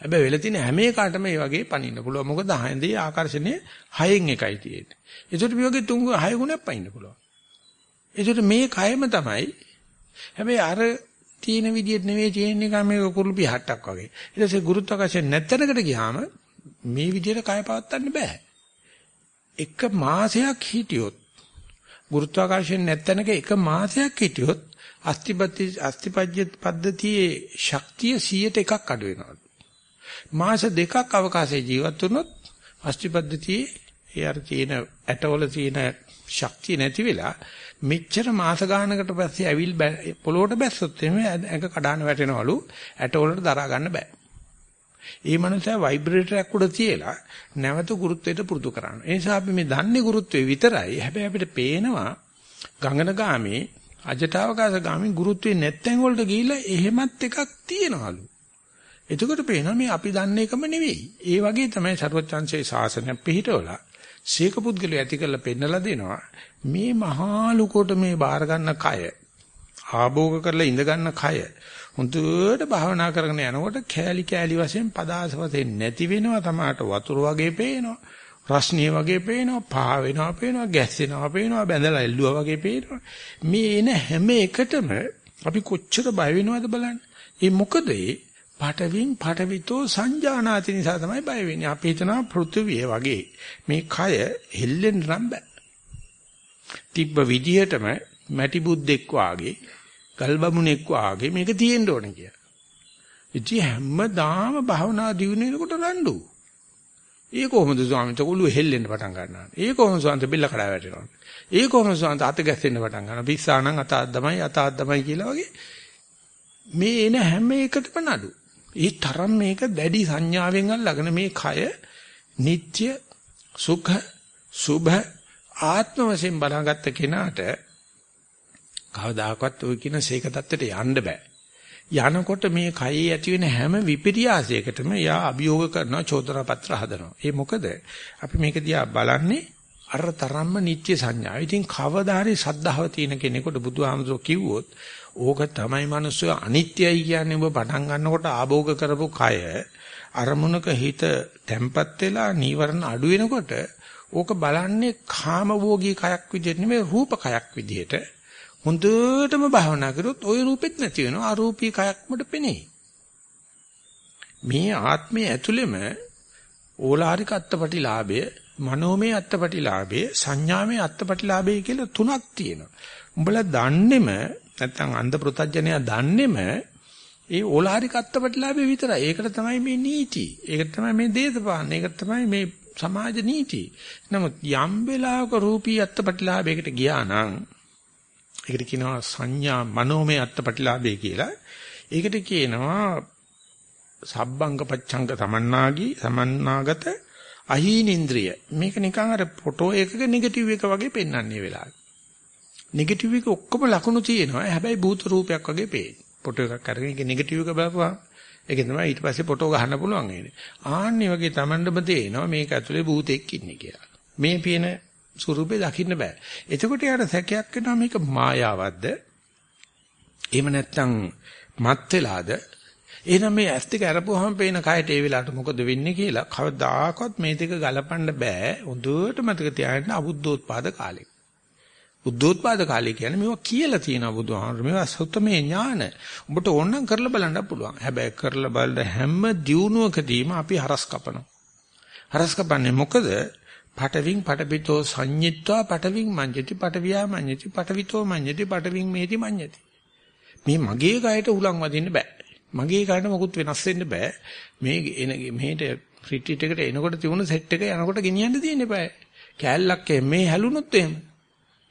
හැබැයි වෙල තියෙන හැම එකකටම මේ වගේ පනින්න පුළුවන්. මොකද හඳේ ආකර්ෂණය 6න් එකයි තියෙන්නේ. ඒකට මේ වගේ තුන් 6 ගුණයක් පනින්න පුළුවන්. ඒකට මේ කයම තමයි හැබැයි අර තියෙන විදිහට නෙවෙයි තියෙන්නේ කම මේ කුරුළු පිහට්ටක් වගේ. ඊට පස්සේ ගුරුත්වාකර්ෂණ නැත්තනකට ගියාම මේ විදිහට කය පවත්වන්න බෑ. එක මාසයක් හිටියොත් ගුරුත්වාකර්ෂණ නැත්තනක එක මාසයක් හිටියොත් අස්තිපත්ති අස්තිපජ්‍ය පද්ධතියේ ශක්තිය 100ට එකක් අඩු වෙනවා. මාස දෙකක් අවකාශයේ ජීවත් වුණොත් අස්තිපද්ධතියේ ඒ අර තියෙන ඇටවල තියෙන ශක්තිය නැති වෙලා මෙච්චර මාස ගානකට පස්සේ ඇවිල් පොළොවට බැස්සොත් එimhe ඇඟ කඩාන වැටෙනවලු ඇට වලට දරා ගන්න බෑ. ඒ මනුස්සයා ভাইබ්‍රේටරයක් උඩ තියලා නැවත ගුරුත්වයට පුරුදු කරනවා. ඒ නිසා අපි මේ දන්නේ ගුරුත්වය විතරයි. හැබැයි අපිට පේනවා ගංගනගාමේ අජටවකාශ ගාමේ ගුරුත්වේ නැත්තෙන් වලට ගිහිල්ලා එහෙමත් එකක් තියෙනවලු. එතකොට පේනවා මේ අපි දන්නේ එකම නෙවෙයි. ඒ වගේ තමයි සර්වචන්සේ ශාසනය පිළිහිටවලා සීක පුද්ගලයා ඇති කරලා පෙන්නලා දෙනවා. මේ මහා ලුකොට මේ බාර ගන්න කය ආභෝග කරලා ඉඳ ගන්න කය හොඳට භාවනා කරගෙන යනකොට කෑලි කෑලි වශයෙන් පදාස වශයෙන් නැති වෙනවා තමාට වතුර වගේ පේනවා රස්නිය වගේ පේනවා පහ වෙනවා පේනවා ගැස්සෙනවා පේනවා බැඳලා එල්ලුවා වගේ පේනවා. මේ එන හැම එකටම අපි කොච්චර බය වෙනවද බලන්න. ඒ මොකද ඒ? පටවින් පටවිතෝ සංජානාති නිසා තමයි බය වෙන්නේ. අපි හිතනවා පෘථුවිය වගේ මේ කය හෙල්ලෙන්න නම් බෑ. තිබ්බ විදිහටම මැටි බුද්දෙක් වාගේ, ගල්බමුණෙක් වාගේ මේක තියෙන්න ඕනේ කියලා. ඉතින් හැමදාම භවනා දිනුනේකොට රණ්ඩු. ඒ කොහොමද ස්වාමීන් වහන්සේ ඔළුව හෙල්ලෙන්න පටන් ගන්නවා. ඒ කොහොමද ස්වාමීන් බෙල්ල කඩා වැටෙනවා. ඒ කොහොමද ස්වාමීන් අත ගැස්සෙන්න පටන් ගන්නවා. පිස්සානම් අත අද්දමයි අත අද්දමයි කියලා වගේ මේ එන හැම එකටම නඩු. ඒ තරම් මේක දැඩි සංඥාවෙන් අල්ලගෙන මේ කය නিত্য සුඛ සුභ ආත්ම වශයෙන් බලාගත්ත කෙනාට කවදාකවත් ওই කියන සීක தත්තට යන්න බෑ. යනකොට මේ කයේ ඇති වෙන හැම විපිරියාසයකටම යා අභියෝග කරනවා චෝදනා පත්‍ර හදනවා. ඒ මොකද අපි මේක දිහා බලන්නේ අර තරම්ම නිත්‍ය සංඥා. ඉතින් කවදා හරි සද්ධාව තියෙන කෙනෙකුට බුදුහාමුදුරුවෝ කිව්වොත් ඕක තමයි මිනිස්සු අනිත්‍යයි කියන්නේ. ඔබ පටන් ගන්නකොට ආභෝග කරපු කය අරමුණක හිත තැම්පත් වෙලා නීවරණ අඩු වෙනකොට ඕක බලන්නේ කාමභෝගී කයක් විදිහට නෙමෙයි රූප කයක් විදිහට. හොඳටම භාවනා කරොත් ওই රූපෙත් නැති වෙනවා අරූපී කයක් මට පෙනේ මේ ආත්මයේ ඇතුළෙම ඕලාරික අත්පටිලාභය මනෝමය අත්පටිලාභය සංඥාමය අත්පටිලාභය කියලා තුනක් තියෙනවා. උඹලා දන්නේම නැත්තම් අන්ධ පෘතජ්ජනයා දන්නේම ඒ ඕලාරික අත්පටිලාභය විතරයි. ඒකට තමයි මේ නීති. ඒකට තමයි මේ දේශපාලන. ඒකට තමයි මේ සමාජ නීති. නමුත් යම් වෙලාවක රූපී අත්පටිලාභයකට ගියා නම් ඒකට කියනවා සංඥා මනෝමය අත්පටිලාභය කියලා. ඒකට කියනවා සබ්බංග පච්ඡංග තමන්නාගී සමන්නාගත අහීනින්ද්‍රිය. මේක නිකන් අර ෆොටෝ එකක නෙගටිව් එක වගේ පෙන්වන්නේ වෙලාවයි. නෙගටිව් එක ඔක්කොම ලකුණු තියෙනවා. හැබැයි භූත රූපයක් වගේ පේන්නේ. ෆොටෝ එකක් අරගෙන ඒක නෙගටිව් එක බලපුවා. ඒක තමයි ඊට පස්සේ ෆොටෝ ගහන්න පුළුවන් වෙන්නේ. ආන්නේ වගේ Tamandම තේනවා මේක ඇතුලේ භූතෙක් ඉන්නේ කියලා. මේ පින ස්වරූපේ දකින්න බෑ. එතකොට යාට සැකයක් වෙනවා මේක මායාවක්ද? එහෙම නැත්නම් මත් වෙලාද? එහෙනම් මේ ඇස් දෙක අරපුවාම පේන කයට ඒ වෙලාවට මොකද වෙන්නේ කියලා කවදාකවත් මේ දෙක ගලපන්න බෑ. හොඳට මතක තියාගන්න අබුද්ධෝත්පාද කාලේ. බුද්ධෝත්පාද කාලේ කියන්නේ මේවා කියලා තියෙනවා බුදුහාමර මේවා සුත්තමේ ඥාන. ඔබට ඕනනම් කරලා බලන්න පුළුවන්. හැබැයි කරලා බලන හැම දියුණුවකදීම අපි හරස් කපනවා. හරස් කපන්නේ මොකද? පටවින් පටපිතෝ සංඤිත්වා පටවින් මඤ්ඤති පටවියා මඤ්ඤති පටවිතෝ මඤ්ඤති පටවින් මේති මඤ්ඤති. මේ මගේ කයට උලන් වදින්න බෑ. මගේ කයට මොකුත් වෙනස් වෙන්න බෑ. මේ එන මෙහෙට රිට්‍රීට් එකට එනකොට තිබුණ සෙට් එක යනකොට ගෙනියන්න තියෙන්න බෑ. කෑල්ලක් මේ හැලුනොත් එහෙම.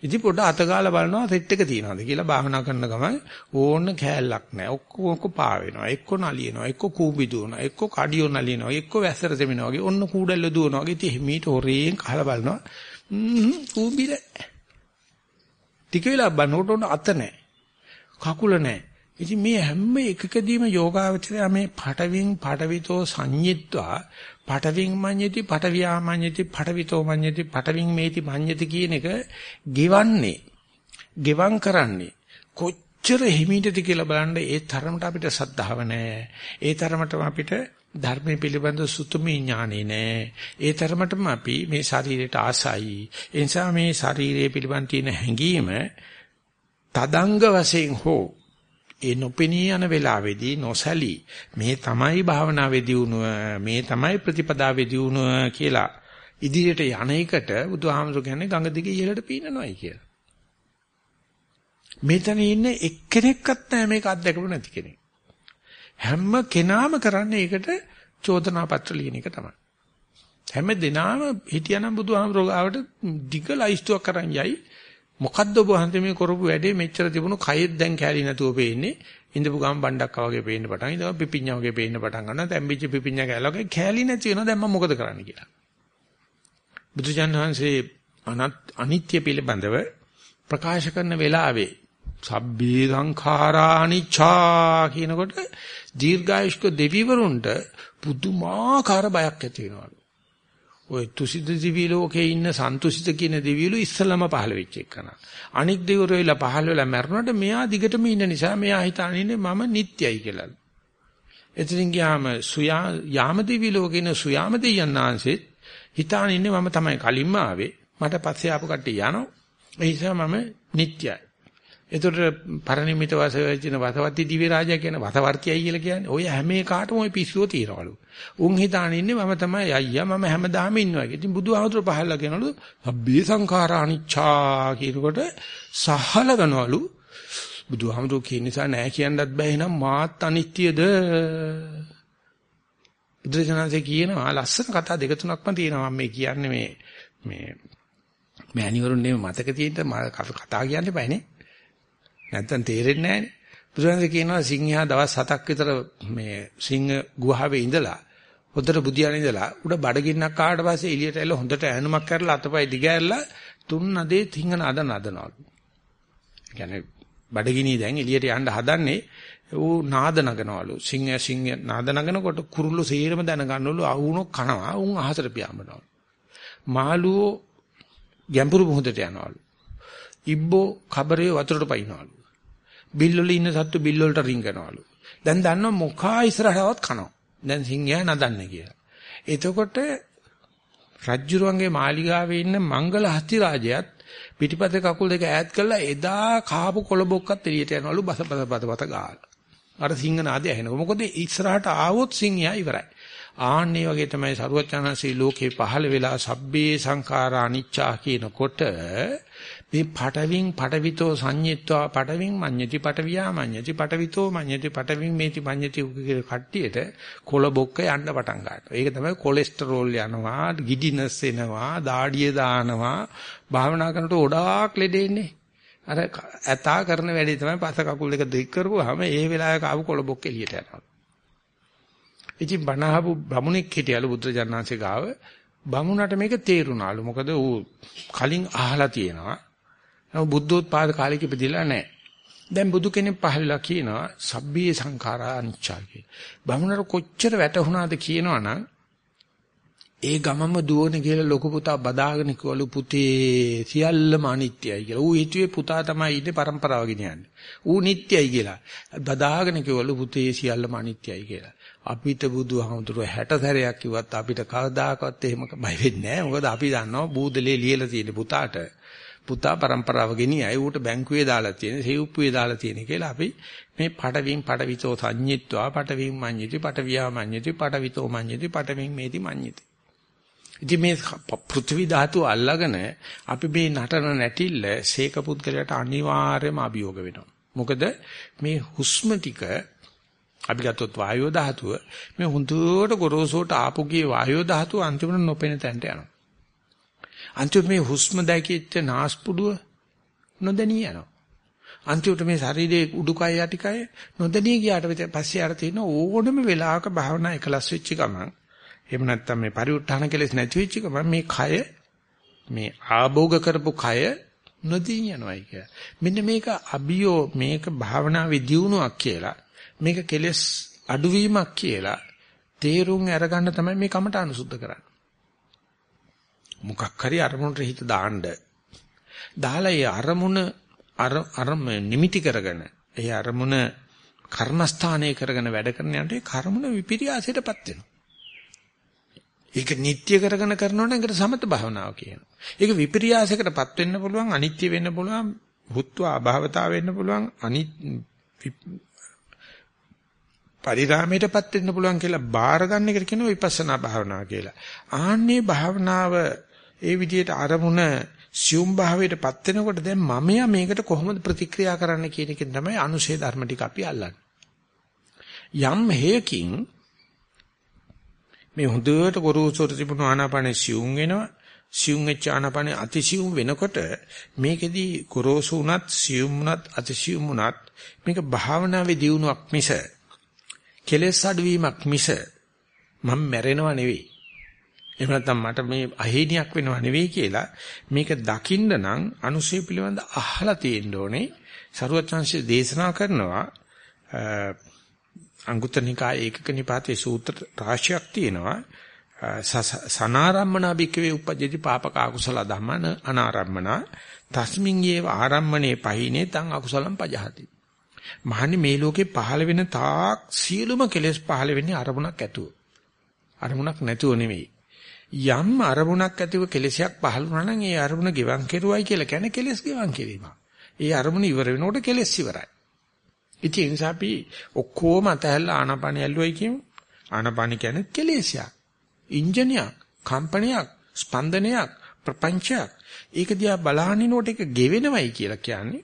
ඉතින් පොඩ අතගාලා බලනවා සෙට් එක තියනවාද කියලා භාවනා කරන ගමන් ඕන කෑල්ලක් නැහැ. ඔක්කොම ඔක්කො පා වෙනවා. එක්ක නලියනවා, එක්ක කූඹි දුවනවා, එක්ක කඩියෝ නලියනවා, එක්ක වැස්සර දෙමිනවා වගේ ඔන්න කූඩල්ල දුවනවා වගේ ඉතින් මීට හොරේන් කහලා බලනවා. ම්ම් කූඹිල. ටික වෙලා බලනකොට ඔන්න අත නැහැ. කකුල නැහැ. ඉතින් මේ හැම එකකදීම යෝගාවචරය මේ පටවින් පටවිතෝ සංඤිත්වා පටවින් මඤ්ඤති පටවියා මඤ්ඤති පටවිතෝ මඤ්ඤති පටවින් මේති මඤ්ඤති කියන එක ගෙවන්නේ ගෙවම් කරන්නේ. කොච්චර හිමීටද කියලා බලන්න ඒ තරමට අපිට සද්ධාව නැහැ ඒ තරමටම අපිට ධර්මයේ පිළිබඳ සුතුමි ඥානෙ නැහැ ඒ තරමටම අපි මේ ශරීරයට ආසයි. ඒ නිසා මේ ශරීරයේ පිළිබඳ තියෙන හැඟීම තදංග වශයෙන් හෝ ඒ නොපෙනී යන වෙලාවේදී නොසලී මේ තමයි භාවනාවේ දියුණුව මේ තමයි ප්‍රතිපදාවේ දියුණුව කියලා ඉදිරියට යන එකට බුදුහාමුදුරු කියන්නේ ගඟ දිගේ ඉහළට පීනනවායි කියලා. මෙතන ඉන්න එක්කෙනෙක්වත් නැහැ මේක අත්දැකපු නැති කෙනෙක්. හැම කෙනාම කරන්නේ ඒකට චෝදනා පත්‍ර ලියන එක තමයි. හැම දිනාම හිටියනම් බුදුහාමුදුරු ගාවට දිග ලයිස්තුවක් කරන් යයි මොකද්ද ඔබ වහන්සේ මේ කරපු වැඩේ? මෙච්චර තිබුණු කයෙත් දැන් කැලී නැතුව පේන්නේ. ඉඳපු ගම් බණ්ඩක්කා වගේ පේන්න පටන් ඉඳලා පිපිඤ්ඤා වගේ පේන්න පටන් ගන්නවා. තැම්බිච්ච පිපිඤ්ඤා කැලලා වගේ කැලී නැති වෙනවා. දැන් මම මොකද කරන්න කියලා. බුදුජන් වහන්සේ අනිත්‍ය පිළිබඳව ප්‍රකාශ කරන වෙලාවේ සබ්බේ සංඛාරා අනිච්චා කියනකොට දීර්ඝායුෂ්ක දෙවිවරුන්ට පුදුමාකාර බයක් ඇති වෙනවා. ওই තුසිත දිවි ලෝකේ ඉන්න සන්තුසිත කියන දෙවියලු ඉස්සලම පහළ වෙච්ච එකන. අනික් දෙවිවරු වෙලා පහළ වෙලා මැරුණාට මෙයා දිගටම ඉන්න නිසා මෙයා හිතානින්නේ මම නිට්ටයයි කියලා. එතනින් ගියාම සුයා යාම දිවි ලෝකේ ඉන්න සුයාම දෙයයන් ආංශෙත් හිතානින්නේ මම තමයි කලින්ම ආවේ. මට පස්සේ ආපු කට්ටිය යනවා. ඒ නිසා මම නිට්ටයයි. එතකොට පරිණිමිත වාසයෙන් වතවති දිව්‍ය රාජයා කියන වතවර්තියයි කියලා කියන්නේ. ඔය හැම එකකටම ওই පිස්සුව තියනවලු. උන් හිතාන ඉන්නේ මම තමයි අයියා මම හැමදාම ඉන්නවා කියලා. ඉතින් බුදුහාමුදුර පහළලා කියනවලු අබ්බේ සංඛාරා අනිච්චා කියනකොට සහල ගනවලු. බුදුහාමුදුර කියන නිසා නෑ කියන්නත් බෑ එහෙනම් මාත් අනිත්‍යද? බුදුරජාණන්සේ කියනවා ලස්සන කතා දෙක තුනක්ම තියෙනවා මේ කියන්නේ මේ මේ මෑණිවරුන් නේ මතක තියෙන්න කතා කියන්න බෑනේ. නැත්තම් තේරෙන්නේ නැහනේ. බුදුරජාණන් කියනවා සිංහයා දවස් 7ක් විතර මේ සිංහ ගුහාවේ ඉඳලා හොඳට බුදියාන ඉඳලා උඩ බඩගින්නක් ආවට පස්සේ එළියට ඇවිල්ලා හොඳට ඇනුමක් කරලා අතපය දිගෑරලා තුන් නදේ තිංග නද නදනවලු. කියන්නේ බඩගිනි දැන් එළියට යන්න හදන්නේ ඌ නාද නගනවලු. සිංහ සිංහ නාද නගනකොට කුරුල්ලෝ සීරම දැනගන්නවලු අහුණෝ කනවා උන් අහසට පියාඹනවලු. මාළුවෝ ගැඹුරු මුහුදට යනවලු. ඉබ්බෝ කබරේ වතුරට පයින්නවලු. බිල්වල ඉන්න සත්තු බිල් වලට රිංගනවලු. දැන් දන්නව මොකා ඉස්සරහවත් කනවා. දැන් සිංහයා නදන්නේ කියලා. එතකොට රජ්ජුරුවන්ගේ මාලිගාවේ ඉන්න මංගල හස්ති රාජයාත් පිටිපත කකුල් දෙක ඈත් කරලා එදා කාපු කොළබොක්කත් එළියට යනවලු බස බස බස බස ගාලා. අර සිංහ නාදය ඇහෙනවා. මොකද ඉස්සරහට ආවොත් සිංහයා ඉවරයි. ආන්නේ වගේ තමයි සරුවචනන්සේ ලෝකේ පහළ වෙලා සබ්බේ සංඛාරා අනිච්චා කියනකොට මේ පටවින් පටවිතෝ සංඤිත්වා පටවින් මඤ්ඤති පටවියා මඤ්ඤති පටවිතෝ මඤ්ඤති පටවින් මේති මඤ්ඤති උගේ කට්ටියට කොළ බොක්ක යන්න පටන් ගන්නවා. ඒක තමයි කොලෙස්ටරෝල් යනවා, ගිඩිනස් එනවා, දාඩිය දානවා. භාවනා කරනකොට ගොඩාක් ලෙඩ එන්නේ. අර ඇතා කරන වැඩේ තමයි පස කකුල් දෙක දික් කරපුවාම ඒ වෙලාවක ආපු කොළ බොක්ක එළියට යනවා. ඉතින් බණහපු බමුණෙක් හිටියලු බුදුරජාණන්සේ ගාව බමුණට මේක තේරුණාලු. මොකද ඌ කලින් අහලා තියෙනවා. නමුත් බුද්ධෝත්පාද කාලෙක ඉපදිලා නැහැ. දැන් බුදු කෙනෙක් පහළලා කියනවා සබ්බේ සංඛාරා අනිච්චා කිය. බමුණට කොච්චර වැටහුණාද කියනවනම් ඒ ගමම දුවන කියලා ලොකු පුතා බදාගෙන කිව්වලු පුතේ සියල්ලම අනිත්‍යයි කියලා. ඌ හිතුවේ පුතා තමයි ඉන්නේ પરම්පරාව ගෙනියන්නේ. ඌ නිට්ටයයි කියලා. බදාගෙන කිව්වලු පුතේ සියල්ලම අනිත්‍යයි කියලා. අපිට බුදුහාමුදුරුව 60 සැරයක් කිව්වත් අපිට කවදාකවත් එහෙම බය වෙන්නේ නැහැ. මොකද අපි දන්නවා බූදලේ ලියලා තියෙන පුතාට පුතා પરම්පරාව ගෙනියයි ඌට බැංකුවේ දාලා තියෙන, සෙව්ප්පුවේ දාලා තියෙන කියලා අපි මේ පඩවින් පඩවිතෝ සංඤිත්වා පඩවින් මඤ්ඤති පඩවියා මඤ්ඤති පඩවිතෝ මඤ්ඤති පඩවින් මේති මඤ්ඤති. ඉතින් මේ පෘථිවි ධාතුව අල්ලගෙන අපි මේ නටන නැටිල්ල සීක පුද්ගලයාට අනිවාර්යයෙන්ම අභියෝග වෙනවා. මොකද මේ හුස්ම ටික අපි ගත්තොත් වායෝ ධාතුව මේ හුදුවට ගොරෝසුට ආපු ගියේ වායෝ ධාතුව අන්තිමට නොපෙනෙන තැනට යනවා. අන්තිමට මේ හුස්ම දැකිච්ච නාස්පුඩුව නොදැනී යනවා. අන්තිමට මේ ශරීරයේ උඩුකය යටිකය නොදැනී ගියාට පස්සේ අර තියෙන ඕනම වෙලාවක භාවනා එකලස් වෙච්ච ගමන් එහෙම නැත්නම් මේ පරිඋත්ථාන කෙලෙස් නැති වෙච්ච ගමන් මේ කය මේ ආභෝග කරපු කය නොදී යනවායි කිය. මෙන්න මේක අභියෝ මේක භාවනාවේ දියුණුවක් කියලා මේක කෙලෙස් අඩුවීමක් කියලා තේරුම් අරගන්න තමයි මේ කමට අනුසුද්ධ කරන්නේ. මොකක් හරි අරමුණට හිත දාන්න. දාලා ඒ අරමුණ අර අරම නිමිති කරගෙන ඒ අරමුණ කර්මස්ථානය කරගෙන වැඩ කරන යනට ඒ කර්මන විපිරියාසයටපත් වෙනවා. ඒක නිට්ටය කරගෙන කරනවා නම් ඒකට සමත භාවනාව කියනවා. ඒක විපිරියාසයකටපත් වෙන්න පුළුවන් අනිත්‍ය වෙන්න පුළුවන් භුත්ව අභාවතාව වෙන්න පුළුවන් අනිත් පරිරාමයටපත් වෙන්න පුළුවන් කියලා බාර ගන්න එකට කියනවා විපස්සනා භාවනාව කියලා. ආන්නේ භාවනාව ඒ විදිහට අරමුණ සියුම් භාවයටපත් වෙනකොට දැන් මමයා මේකට කොහොමද ප්‍රතික්‍රියා කරන්න කියන එකෙන් තමයි අනුශේ ධර්ම ටික අපි අල්ලන්නේ. යම් හේකින් මේ හොඳට ගොරෝසුට තිබුණු ආනාපානෙ සියුම් වෙනවා. සියුම් වෙච්ච ආනාපානෙ අතිසියුම් වෙනකොට මේකෙදි ගොරෝසු උනත් සියුම් උනත් අතිසියුම් උනත් මේක භාවනාවේ දියුණුවක් මිස කෙලෙස් අඩුවීමක් මිස මම මැරෙනව නෙවෙයි. එහෙම නැත්නම් මට මේ අහේනියක් වෙනව නෙවෙයි කියලා මේක දකින්න නම් අනුසය පිළිබඳ අහලා තියෙන්න ඕනේ. සරුවචාන්සිය දේශනා කරනවා අංගුත්තර නිකාය ඒකක නිපාතේ සූත්‍ර රාශියක් තියෙනවා. සනාරම්මනා බික්කවේ උපජ්ජති පාපක අකුසල ධම්මන අනාරම්මනා තස්මින් යේව ආරම්මනේ පහිනේ තං අකුසලම් පජහති. මහන්නේ මේ ලෝකේ පහළ වෙන තාක් සියලුම කෙලෙස් පහළ වෙන්නේ අරමුණක් ඇතුව. අරමුණක් නැතුව නෙවෙයි. යම් අරමුණක් ඇතිව කෙලෙසයක් පහළ වුණා නම් ඒ අරමුණ ගෙවන් කෙරුවයි කියලා කියන්නේ කෙලෙස් ගෙවන් කිරීම. ඒ අරමුණ ඉවර වෙනකොට කෙලෙස් ඉවරයි. ඉතින් ඒ නිසා අපි ඔක්කොම අතහැරලා ආනාපාන ඇල්ලුවයි කියමු. ආනාපාන කියන්නේ කෙලෙසයක්. ඉන්ජිනයක්, කම්පනයක්, ස්පන්දනයක්, ප්‍රපංචයක්. ඒක දිහා බලහනිනකොට ඒක ගෙවෙනවයි කියලා කියන්නේ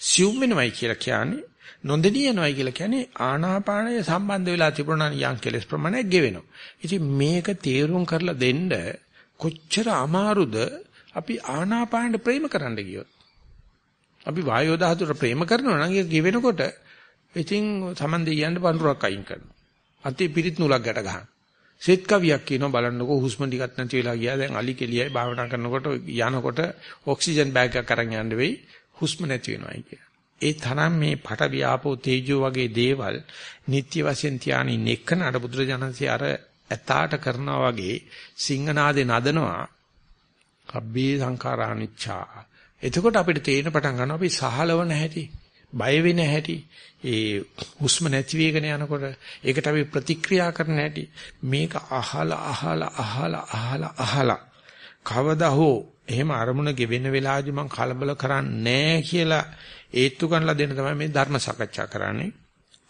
සියුම් වෙනවයි කියලා කියන්නේ නොදෙණිය යනවයි කියලා කියන්නේ ආනාපානය සම්බන්ධ වෙලා තිබුණා නම් යම් කෙලස් ප්‍රමාණයක් ගෙවෙනවා. ඉතින් මේක තේරුම් කරලා දෙන්න කොච්චර අමාරුද අපි ආනාපානෙට ප්‍රේම කරන්න ගියොත්. අපි වායෝ දහතුර ප්‍රේම කරනවා නම් ඒක ගෙවෙනකොට ඉතින් Taman දෙයියන්ට පඳුරක් අයින් කරනවා. අතේ පිරිත් නූලක් ගැට ගන්න. සෙත් කවියක් කියනවා බලන්නකෝ හුස්ම ටිකක් නැති වෙලා ගියා දැන් අලි කෙලියයි භාවනා කරනකොට යනකොට ඔක්සිජන් බෑග් එකක් අරන් යන්න වෙයි හුස්ම නැති වෙනවායි කිය. ඒ තරම් මේ පට වියාපෝ තේජෝ වගේ දේවල් නිත්‍ය වශයෙන් තියානින් එක්කනට බුදුරජාණන්සේ අර ඇතාට කරනවා වගේ සිංහනාදේ නදනවා කබ්බේ සංඛාරානිච්චා. එතකොට අපිට තේරෙන පටන් ගන්නවා අපි සහලවන හැටි, බය වෙන හැටි, ඒ හුස්ම නැති වෙගෙන යනකොට ඒකට අපි ප්‍රතික්‍රියා කරන හැටි මේක අහලා අහලා අහලා අහලා අහලා කවදා හෝ එහෙම අරමුණ ගෙවෙන වෙලාවදී මම කලබල කරන්නේ නැහැ කියලා ඒත්තු ගන්නලා දෙන්න තමයි මේ ධර්ම සාකච්ඡා කරන්නේ.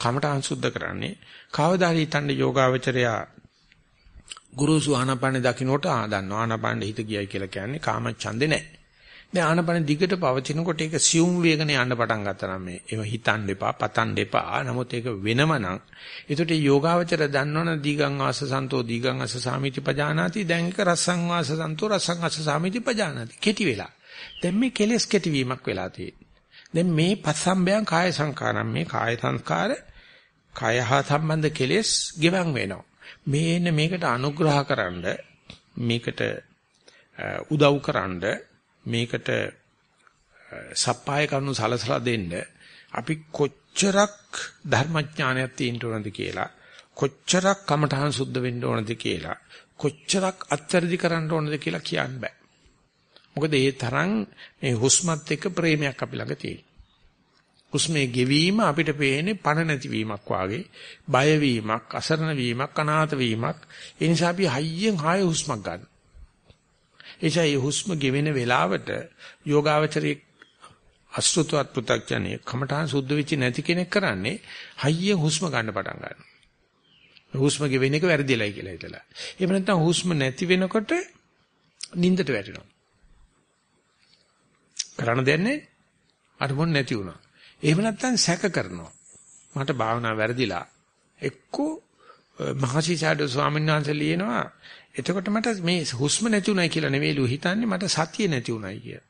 කමඨාන් සුද්ධ කරන්නේ. කවදා හරි හිතන්නේ යෝගාවචරයා ගුරුසු ආනාපාන දකින්නට ආ දන්නවා ආනාපාන හිත ගියයි කියලා කියන්නේ කාම ඡන්දේ නැහැ. දැන් ආනපන දිගට පවතිනකොට ඒක සියුම් වේගන යන්න පටන් ගත්තා නම් මේ ඒව හිතන්න එපා පතන්න එපා නමුත් ඒක වෙනම නම් ඒකට යෝගාවචර දන්නවනේ දීගං ආස සන්තෝ දීගං ආස සාමිති පජානාති දැන් ඒක රසං ආස සන්තෝ රසං ආස සාමිති පජානාති කෙටි වෙලා දැන් මේ කෙලස් කෙටිවීමක් වෙලා තියෙන්නේ දැන් මේ පස්සම්බයං කාය සංකාරම් මේ කාය සංස්කාර කය හා සම්බන්ධ කෙලෙස් ගෙවන් වෙනවා. මේන්න මේකට අනුග්‍රහකරනද මේකට උදව්කරනද මේකට සප්පාය කරනු සලසලා දෙන්න අපි කොච්චරක් ධර්මඥානයක් තියෙන්න ඕනද කියලා කොච්චරක් කමඨහන් සුද්ධ වෙන්න ඕනද කියලා කොච්චරක් අත්‍යර්ධි කරන්න ඕනද කියලා කියන්න බෑ. මොකද ඒ තරම් මේ හුස්මත් එක්ක ප්‍රේමයක් අපි ළඟ තියෙනවා. හුස්මේ ගෙවීම අපිට පේන්නේ පණ නැතිවීමක් වාගේ, බය වීමක්, අසරණ වීමක්, අනාථ වීමක්. ඒ නිසා අපි හයියෙන් හාය හුස්මක් ගන්න. එනිසා මේ හුස්ම ගෙවෙන වෙලාවට යෝගාවචරයේ අසෘතවත් පෘ탁ජනේ කමඨාන් සුද්ධ වෙච්ච නැති කෙනෙක් කරන්නේ හයියෙන් හුස්ම ගන්න පටන් ගන්නවා. හුස්ම ගෙවෙන එක වැරදිලයි කියලා හිතලා. එහෙම නැත්නම් හුස්ම නැති වෙනකොට නිින්දට වැටෙනවා. කරන්න දෙන්නේ අරමුණ නැති වුණා. එහෙම නැත්නම් සැක කරනවා. මට භාවනා වැරදිලා. එක්කෝ මහසිසාරද ස්වාමීන් වහන්සේ ලියනවා එතකොට මට මේ හුස්ම නැති උනායි කියලා නෙවෙයිලු හිතන්නේ මට සතිය නැති උනායි කියලා.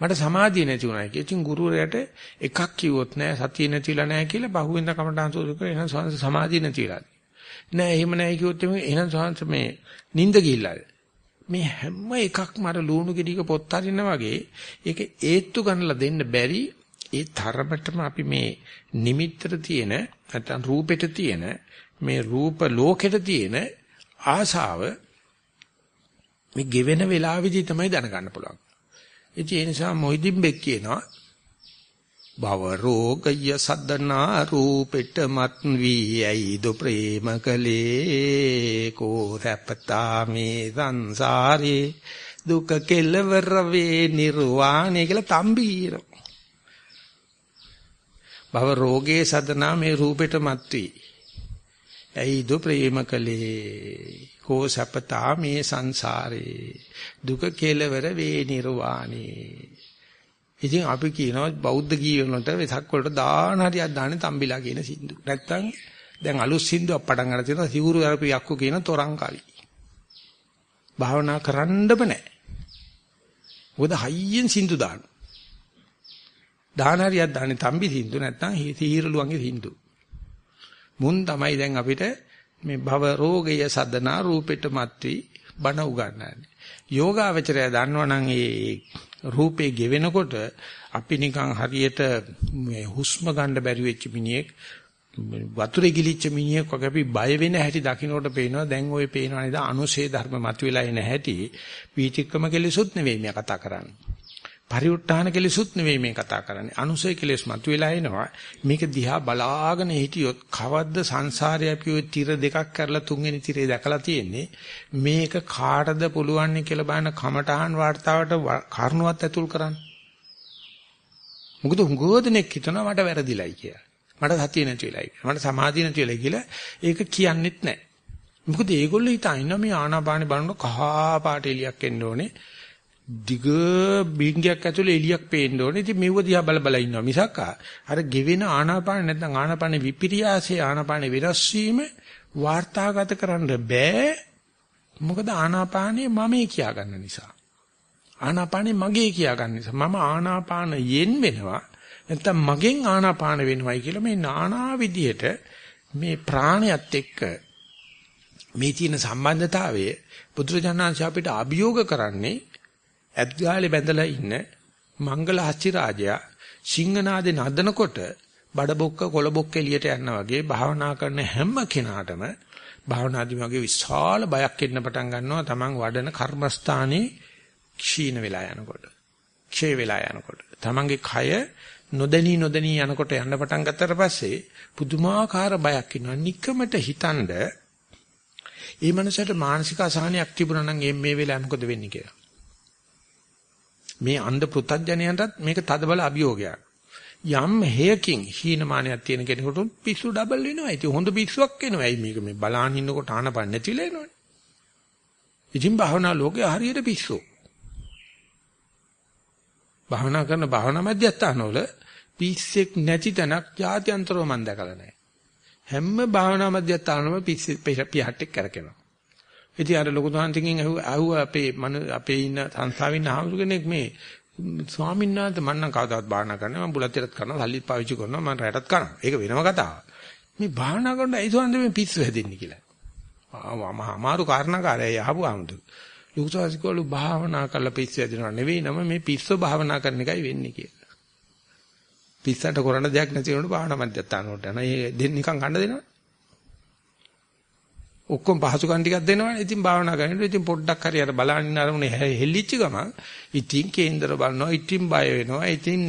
මට සමාධිය නැති උනායි කියලා. ඉතින් ගුරුවරයාට එකක් කිව්වොත් නෑ සතිය නැතිලා නෑ කියලා බහුවෙන්ද කමටහන් සෝද කරලා එහෙනම් සංස සමාධිය නැතිලා. නෑ එහෙම නෑ කිව්වොත් එහෙනම් සංස මේ නිින්ද ගිහිල්ලාද? මේ හැම එකක්ම අර ලුණු ගෙඩියක පොත් අරින්න වගේ ඒක ඒත්තු ගන්නලා දෙන්න බැරි ඒ තරමටම අපි මේ නිමිත්තට තියෙන නැත්නම් රූපෙට තියෙන මේ රූප ලෝකෙට තියෙන ආසාව මේ ගෙවෙන වෙලාවෙදී තමයි දැනගන්න පුළුවන්. ඉතින් ඒ නිසා මොහිදින් බෙක් කියනවා භව රෝගය සද්දනා රූපෙට මත් වී ඇයිද ප්‍රේම කලේ කෝ රැපතා මේ සංසාරේ දුක කෙලවර වේ නිර්වාණය කියලා තම්බීර. භව රෝගේ සදනා මේ රූපෙට මත් වී ඇයිද ප්‍රේම කලේ කෝ සපතා මේ සංසාරේ දුක කෙලවර වේ නිර්වාණේ? ඉතින් අපි කියනවා බෞද්ධ ගීයන වලට වෙසක් වලට දාන හරියක් දාන්නේ තම්බිලා කියන සින්දු. නැත්තම් දැන් අලුත් සින්දුවක් පටන් ගන්න තියෙනවා සිවුරු අරපු යක්කු කියන තරං කවි. භාවනා කරන්නම නැහැ. මොකද හයියෙන් සින්දු දාන. දාන හරියක් දාන්නේ තම්බි සින්දු නැත්තම් හිහිරලුවන්ගේ සින්දු. මුන් තමයි දැන් අපිට මේ භව රෝගය සදනා රූපෙට මත්වි බණ උගන්වන්නේ. යෝගාවචරය දන්නවනම් ඒ රූපේ ගෙවෙනකොට අපි නිකන් හරියට මේ හුස්ම ගන්න බැරි වෙච්ච මිනිහෙක් වතුරේ ගිලිච්ච මිනිහෙක් වගේ අපි බය වෙන හැටි දකින්නකොට පේනවා දැන් ওই පේනවා නේද? අනුසේ ධර්ම මතුවලා එන හැටි. වීතික්‍රම කෙලෙසුත් නෙවෙයි මේ කතා කරන්නේ. පරිඋත් ทาน කෙලෙසුත් නෙවෙයි මේ කතා කරන්නේ. අනුසය කෙලෙස් මතුවලා එනවා. මේක දිහා බලාගෙන හිටියොත් කවද්ද සංසාරය අපි ওই tira දෙකක් කරලා තුන්වෙනි tire දැකලා තියෙන්නේ. මේක කාටද පුළුවන් කියලා බලන කමඨහන් වார்த்தාවට කරුණාවත් ඇතුල් කරන්න. මොකද හුඟෝදෙනෙක් හිතනවා මට වැරදිලයි කියලා. මට සතිය නැති වෙලයි. මට සමාධිය නැති වෙලයි කියලා ඒක කියන්නෙත් නැහැ. මොකද ඒගොල්ලෝ හිතා ඉන්න මේ ආනාපානේ බලන කහා පාට එලියක් එන්න ඕනේ. දිග බින්ගයක් ඇතුලේ එලියක් පේන්න ඕනේ. ඉතින් මෙව දිහා බල බල ඉන්නවා මිසක් අර ගෙවෙන ආනාපාන නැත්නම් ආනාපානේ විපිරියාසේ ආනාපානේ වෙනස් වීම වාර්තාගත කරන්න බෑ. මොකද ආනාපානේ මමේ කියා ගන්න නිසා. ආනාපානේ මගේ කියා ගන්න නිසා. මම ආනාපානයෙන් වෙනවා. නැත්නම් මගෙන් ආනාපාන වෙනවයි කියලා මේ নানা විදියට මේ ප්‍රාණයත් එක්ක මේ තියෙන සම්බන්ධතාවය බුදුරජාණන් අපිට අභියෝග කරන්නේ ඇත්ගාලේ බැඳලා ඉන්න මංගල හස්ති රාජයා සිංහනාදේ නදනකොට බඩබොක්ක කොළබොක්ක එළියට යනවා වගේ භාවනා කරන හැම කෙනාටම භාවනාදී වගේ විශාල බයක් එන්න පටන් ගන්නවා. Taman වඩන කර්මස්ථානේ ක්ෂීණ වෙලා යනකොට ක්ෂය වෙලා යනකොට. Tamanගේ කය නොදැනී නොදැනී යනකොට යන්න පටන් ගත්තට පස්සේ පුදුමාකාර බයක් එනවා. নিকමට හිතනද ඒ මනසට මානසික අසහනයක් තිබුණා නම් මේ වෙලාව මොකද වෙන්නේ? කියලා. මේ අන්ධ පෘථග්ජනයන්ටත් මේක තදබල අභියෝගයක්. යම් හේයකින් හීනමානයක් තියෙන කෙනෙකුට පිස්සු ඩබල් වෙනවා. ඉතින් හොඳ පිස්සුවක් එනවා. ඇයි මේක මේ බලාන් ඉන්නකොට ආනපන් නැතිලා එනවනේ. ඉතින් භාවනා ලෝකේ හරියට පිස්සු. භාවනා කරන භාවනා මධ්‍යස්ථානවල පිස්සෙක් නැති තැනක් ජාත්‍යන්තරව මම දැකලා නැහැ. හැම භාවනා මධ්‍යස්ථානවල පිස්සෙ පියහට්ටෙක් කරකිනවා. ඉතින් අර ලොකු තහන්තිකින් ඇහුව අපේ මන අපේ ඉන්න සංස්ථාවේ ඉන්න ආමතු කෙනෙක් මේ ස්වාමීන් වහන්සේ මම නම් කවදාවත් බාහනා කරන්නේ මම බුලත් ටිකක් කරනවා සල්ලිත් පාවිච්චි කරනවා මම රැටත් කරනවා ඒක වෙනම කතාවක් මේ භාවනා කරන ඇයිසොන්ද මේ පිස්සු හැදෙන්නේ කියලා. ආවම අමාරු කාරණාකාරය යහපු ආමුදු. ලුකුසාසිකවලු භාවනා කරලා පිස්සු හැදෙනව නෙවෙයි නම මේ පිස්සු භාවනා කරන එකයි වෙන්නේ කියලා. පිස්සන්ට කරන්න දෙයක් නැති වෙනකොට භාවනා මධ්‍යස්ථානකට යනවා. ඒ දෙන්න නිකන් කන්න දෙනවා. ඔක්කොම පහසුකම් ටිකක් දෙනවනේ. ඉතින් භාවනා කරනකොට ඉතින් පොඩ්ඩක් හරි අර බලන්න අරමුණේ හෙල්ලිච්ච ගමන් ඉතින් කේන්දර බලනවා, ඉතින් බය වෙනවා, ඉතින්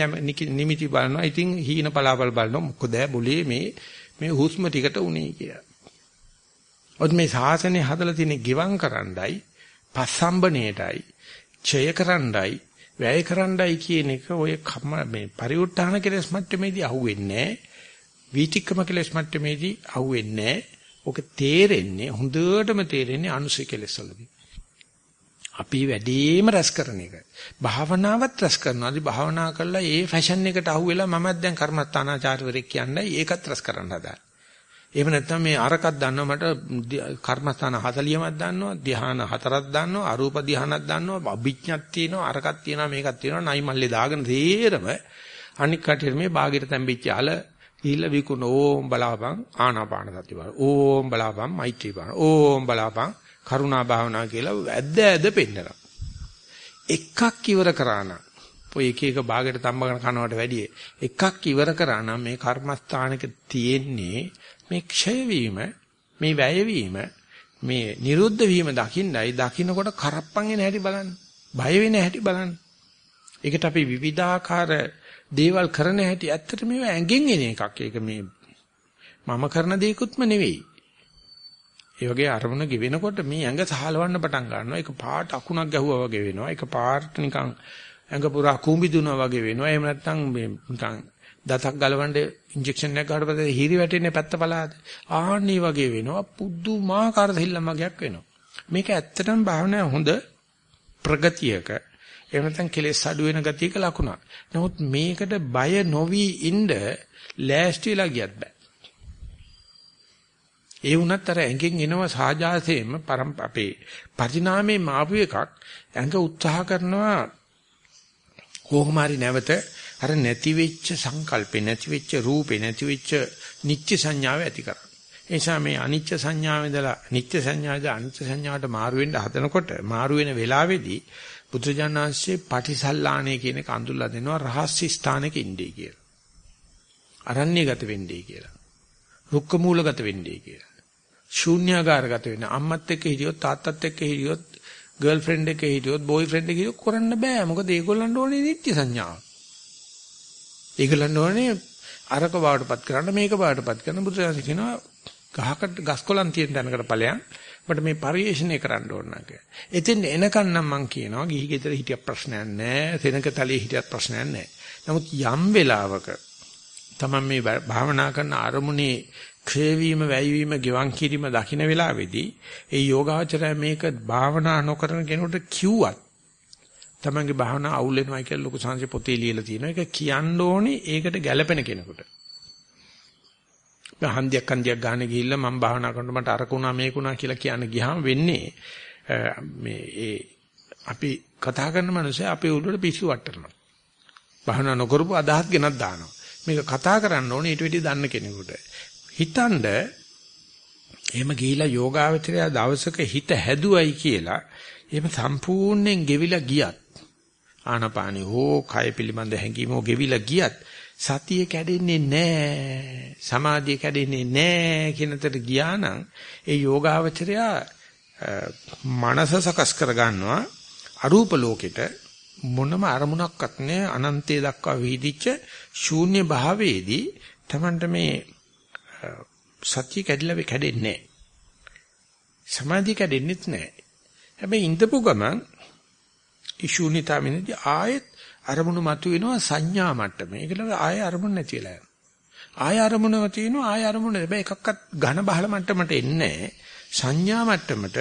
නිමිති බලනවා, ඉතින් හීන පලාපල් බලනවා. මොකද බුලේ මේ මේ හුස්ම ටිකට උනේ කියලා. ඔත් මේ ශාසනය හදලා තියෙන ගිවං කරන්නයි, පස්සම්බණේටයි, ඡය කරන්නයි, වැය කරන්නයි කියන එක ඔය මේ පරිඋත් ทาน කෙලස් මට්ටමේදී අහුවෙන්නේ නැහැ. වීතික්කම කෙලස් මට්ටමේදී අහුවෙන්නේ නැහැ. ඔක තේරෙන්නේ හොඳටම තේරෙන්නේ අනුසය කෙලස් වලදී. අපි වැඩිම රැස් කරන එක. භාවනාවත් රැස් කරනවා. අපි භාවනා කරලා ඒ ෆැෂන් එකට අහුවෙලා මමත් දැන් කර්මස්ථානාචාර්යවරයෙක් කියන්නයි ඒකත් රැස් කරන්න හදා. එහෙම නැත්නම් මේ අරකක් දන්නවා මට කර්මස්ථාන 40ක් දන්නවා ධ්‍යාන හතරක් දන්නවා අරූප ධ්‍යානක් දන්නවා අභිඥක් තියෙනවා අරකක් තියෙනවා මේකක් තියෙනවා නයි මල්ලේ දාගෙන තේරම අනික් කටියට මේ ਬਾගෙට තැම්බිච්ච අල ගිහිල්ලා විකුණ ඕම් බලාපන් ආනාපාන සති බල ඕම් බලාපන් මෛත්‍රී බල ඕම් බලාපන් කරුණා භාවනා කියලා ඇද්ද ඇද්ද පෙන්නනවා. එකක් ඉවර කරා නම් ඔය එක එක භාගයට තම්බගෙන කනවට වැඩිය එකක් ඉවර කරා නම් මේ කර්මස්ථානක තියෙන්නේ මේ ක්ෂය වීම මේ වැය වීම මේ නිරුද්ධ වීම දකින්නයි දකින්නකොට කරප්පන් එන හැටි බලන්න. බය වෙන හැටි බලන්න. ඒකට අපි විවිධාකාර දේවල් කරන හැටි ඇත්තට මේව ඇඟෙන් එන එකක්. ඒක මේ මම කරන දේකුත්ම නෙවෙයි. ඒ වගේ අරමුණ ගෙවෙනකොට මේ ඇඟ සහලවන්න පටන් ගන්නවා. ඒක පාට අකුණක් ගැහුවා වගේ වෙනවා. ඒක පාට නිකන් ඇඟ පුරා කුඹි දුනා වගේ වෙනවා. එහෙම නැත්නම් මේ නිකන් දතක් ගලවන්න ඉන්ජෙක්ෂන් එකක් ගහලා පස්සේ හිරි වැටෙන්නේ පැත්ත පලාද. ආහන්නේ වගේ වෙනවා. පුදුමාකාර දෙහිල්ලමගයක් වෙනවා. මේක ඇත්තටම භාවනාවේ හොඳ ප්‍රගතියක එහෙම නැත්නම් කෙලෙස් අඩු වෙන ගතියක ලකුණක්. නමුත් මේකට බය නොවි ඉන්න ලෑස්ති වෙලා ගියත් බෑ. ඒ වුණත් අර ඇඟෙන් එනවා සාජාසයෙන්ම පරම් අපේ පරිණාමයේ මාපු එකක් ඇඟ උත්සාහ කරනවා කොහොම හරි නැවත අර නැති වෙච්ච සංකල්පේ නැති වෙච්ච රූපේ නැති වෙච්ච නිත්‍ය සංඥාව ඇති කරගන්න. ඒ නිසා මේ අනිත්‍ය සංඥාව ඉඳලා නිත්‍ය සංඥාවද අනිත්‍ය සංඥාවට මාරු වෙන්න හදනකොට මාරු වෙන වෙලාවේදී බුදුජානනාංශයේ පටිසල්ලාණේ කියන එක අඳුල්ලා දෙනවා රහස්‍ය ස්ථානයක ඉන්නේ කියලා. අරණ්‍යගත වෙන්නේ කියලා. රුක්ක මූලගත වෙන්නේ කියලා. ශූන්‍යාකාරගත වෙන්න අම්මත් එක්ක හිටියොත් තාත්තත් එක්ක හිටියොත් ගර්ල්ෆ්‍රෙන්ඩ් එක්ක හිටියොත් බෝයිෆ්‍රෙන්ඩ් එක්ක හිටියොත් කරන්න බෑ. මොකද ඒගොල්ලන්ට ඕනේ නිත්‍ය සංඥාව. ඒගොල්ලන්ට ඕනේ අරක බවටපත් කරන්න මේක බවටපත් කරන්න බුදුසසුන කියනවා ගහකට ගස්කොලන් තියෙන තැනකට ඵලයන් මට මේ පරිශ්‍රණය කරන්න ඕන නැහැ. එතෙන් එනකන් නම් මම කියනවා ගිහි ගෙදර හිටියක් ප්‍රශ්නයක් නැහැ. සෙනක තලයේ හිටියක් ප්‍රශ්නයක් නැහැ. නමුත් යම් වෙලාවක තමයි මේ භාවනා කරන අරමුණේ ක්ෂේවීම වැයවීම ගෙවන් කිරීම දකින්න වෙලාවේදී ඒ යෝගාචරය මේක භාවනා නොකරන කෙනෙකුට කිව්වත් තමන්ගේ භාවනා අවුල් වෙනවා කියලා ලොකු සංසය පොතේ ලියලා තියෙනවා. ඒක කියන්න ඕනේ ඒකට ගැළපෙන කෙනෙකුට. හන්දියක් හන්දියක් ගන්න ගිහිල්ලා මම භාවනා කරනකොට මට අරකුණා මේකුණා කියලා කියන්න ගියාම වෙන්නේ මේ ඒ අපි කතා කරන මිනිස්සු අපේ උඩට පිස්සු වට්ටනවා. භාවනා නොකරපු අදහස් ගෙනත් දානවා. මේක කතා කරන්න ඕනේ ඊට වෙඩි දන්න කෙනෙකුට. හිතනද එහෙම ගිහිලා යෝගාවචරය දවසක හිත හැදුවයි කියලා එහෙම සම්පූර්ණයෙන් ගෙවිලා ගියත් ආනපානි හෝ කය පිළිබඳ හැඟීම හෝ ගෙවිලා ගියත් සතිය කැඩෙන්නේ නැහැ සමාධිය කැඩෙන්නේ නැහැ කියනතර ගියා නම් ඒ යෝගාවචරයා මනස සකස් කර ගන්නවා අරූප ලෝකෙට මොනම අරමුණක්වත් නැහැ අනන්තය දක්වා විහිදිච්ච ශූන්‍ය භාවයේදී Tamanට මේ සතිය කැඩිලා කැඩෙන්නේ නැහැ සමාධිය කැඩෙන්නෙත් නැහැ හැබැයි ඉඳපු ගමන් ඊශූන්‍යතාවෙනදී ආයෙත් අරමුණු මතුවෙනවා සංඥා මට්ටමේ. ඒකල ආයෙ අරමුණ නැති වෙලා යනවා. ආයෙ අරමුණව තියෙනවා ආයෙ අරමුණ හැබැයි එකක්වත් ඝන බහල මට්ටමට එන්නේ සංඥා මට්ටමට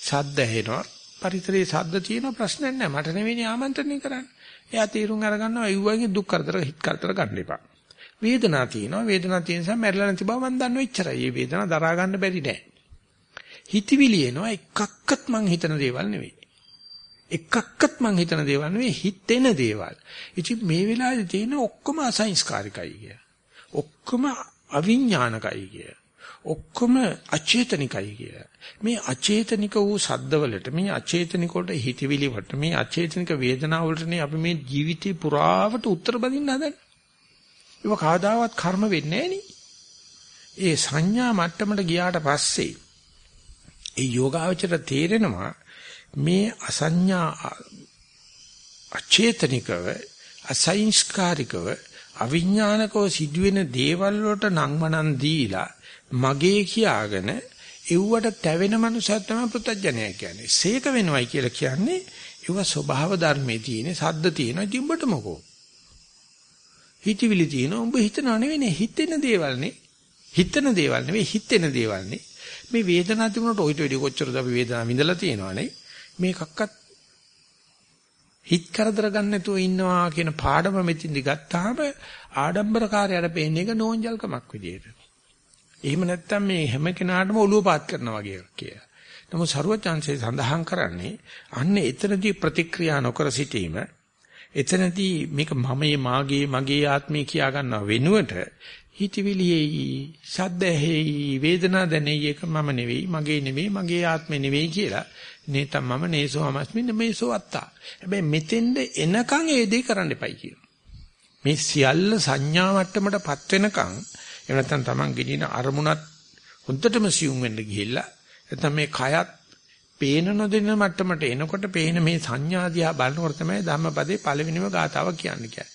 ශබ්ද ඇහෙනවා. පරිසරයේ ශබ්ද තියෙනවා ප්‍රශ්නයක් නැහැ. මට නෙවෙයි ආමන්ත්‍රණය කරන්නේ. එයා තීරුම් අරගන්නවා අයුවගේ දුක් කරදර හිත කරදර ගන්න එපා. වේදනාව තියෙනවා. වේදනාව තියෙන නිසා මැරිලා නැති බව මම දන්නවා එච්චරයි. මේ වේදනාව දරා ගන්න බැරි නෑ. හිතවිලි එනවා එකක්වත් මං හිතන දේවල් නෙවෙයි. එකක්වත් මං හිතන දේවල් නෙවෙයි හිතෙන දේවල්. ඉතින් මේ වෙලාවේ තියෙන ඔක්කොම අසංස්කාරිකයි කිය. ඔක්කොම අවිඥානිකයි කිය. ඔක්කොම අචේතනිකයි කිය. මේ අචේතනික වූ සද්දවලට මේ අචේතනික වලට හිතවිලි වලට මේ අචේතනික වේදනාව වලටනේ අපි මේ ජීවිතේ පුරාවට උත්තර බඳින්න හදන්නේ. ඒක කවදාවත් කර්ම වෙන්නේ ඒ සංඥා මට්ටමට ගියාට පස්සේ ඒ යෝගාවචර තේරෙනවා මේ අසඤ්ඤා අචේතනිකව අසංස්කාරිකව අවිඥානිකව සිදුවෙන දේවල් වලට නංවනන් දීලා මගේ කියාගෙන එව්වට තැවෙන මනුස්සය තමයි පුතඥය කියන්නේ. සීක වෙනවයි කියලා කියන්නේ ඒව ස්වභාව ධර්මයේ තියෙන සද්ද තියෙන තිබ්බට මොකෝ. හිතවිලි තියෙන උඹ හිතනව නෙවෙයි හිතෙන දේවල් නේ. හිතන දේවල් නෙවෙයි හිතෙන දේවල් නේ. මේ වේදනාව තිබුණාට ඔయిత වෙඩි කොච්චරද අපි වේදනාව විඳලා තියෙනවනේ. මේකක්වත් හිත කරදර ගන්න නැතුව ඉන්නවා කියන පාඩම මෙතින්දි ගත්තාම ආඩම්බරකාරයට පේන්නේ එක නෝන්ජල්කමක් විදියට. එහෙම නැත්නම් මේ හැම කෙනාටම ඔළුව පාත් කරනවා වගේ කියලා. නමුත් ਸਰවචාන්සේ සඳහන් කරන්නේ අන්න එතනදී ප්‍රතික්‍රියා නොකර සිටීම එතනදී මේක මමයේ මාගේ මගේ ආත්මය කියා ගන්නව වෙනුවට හිතවිලියේයි සද්දෙහි වේදනා දැනෙයි එක මම නෙවෙයි මගේ නෙවෙයි මගේ ආත්මෙ නෙවෙයි කියලා. නේතම් මම නේසෝ අමස්මින් මේසෝ අත්තා. හැබැයි මෙතෙන්ද එනකන් ඒ දේ කරන්න එපයි කියනවා. මේ සියල්ල සංඥා මට්ටමටපත් වෙනකන් එහෙම නැත්නම් Taman ගෙනින අරමුණත් හොඳටම සියුම් වෙන්න ගිහිල්ලා නැත්නම් මේ කයත් පේන නොදෙන මට්ටමට එනකොට පේන මේ සංඥා දිහා බලනකොට තමයි ධම්මපදේ පළවෙනිම ගාතාව කියන්නේ කියන්නේ.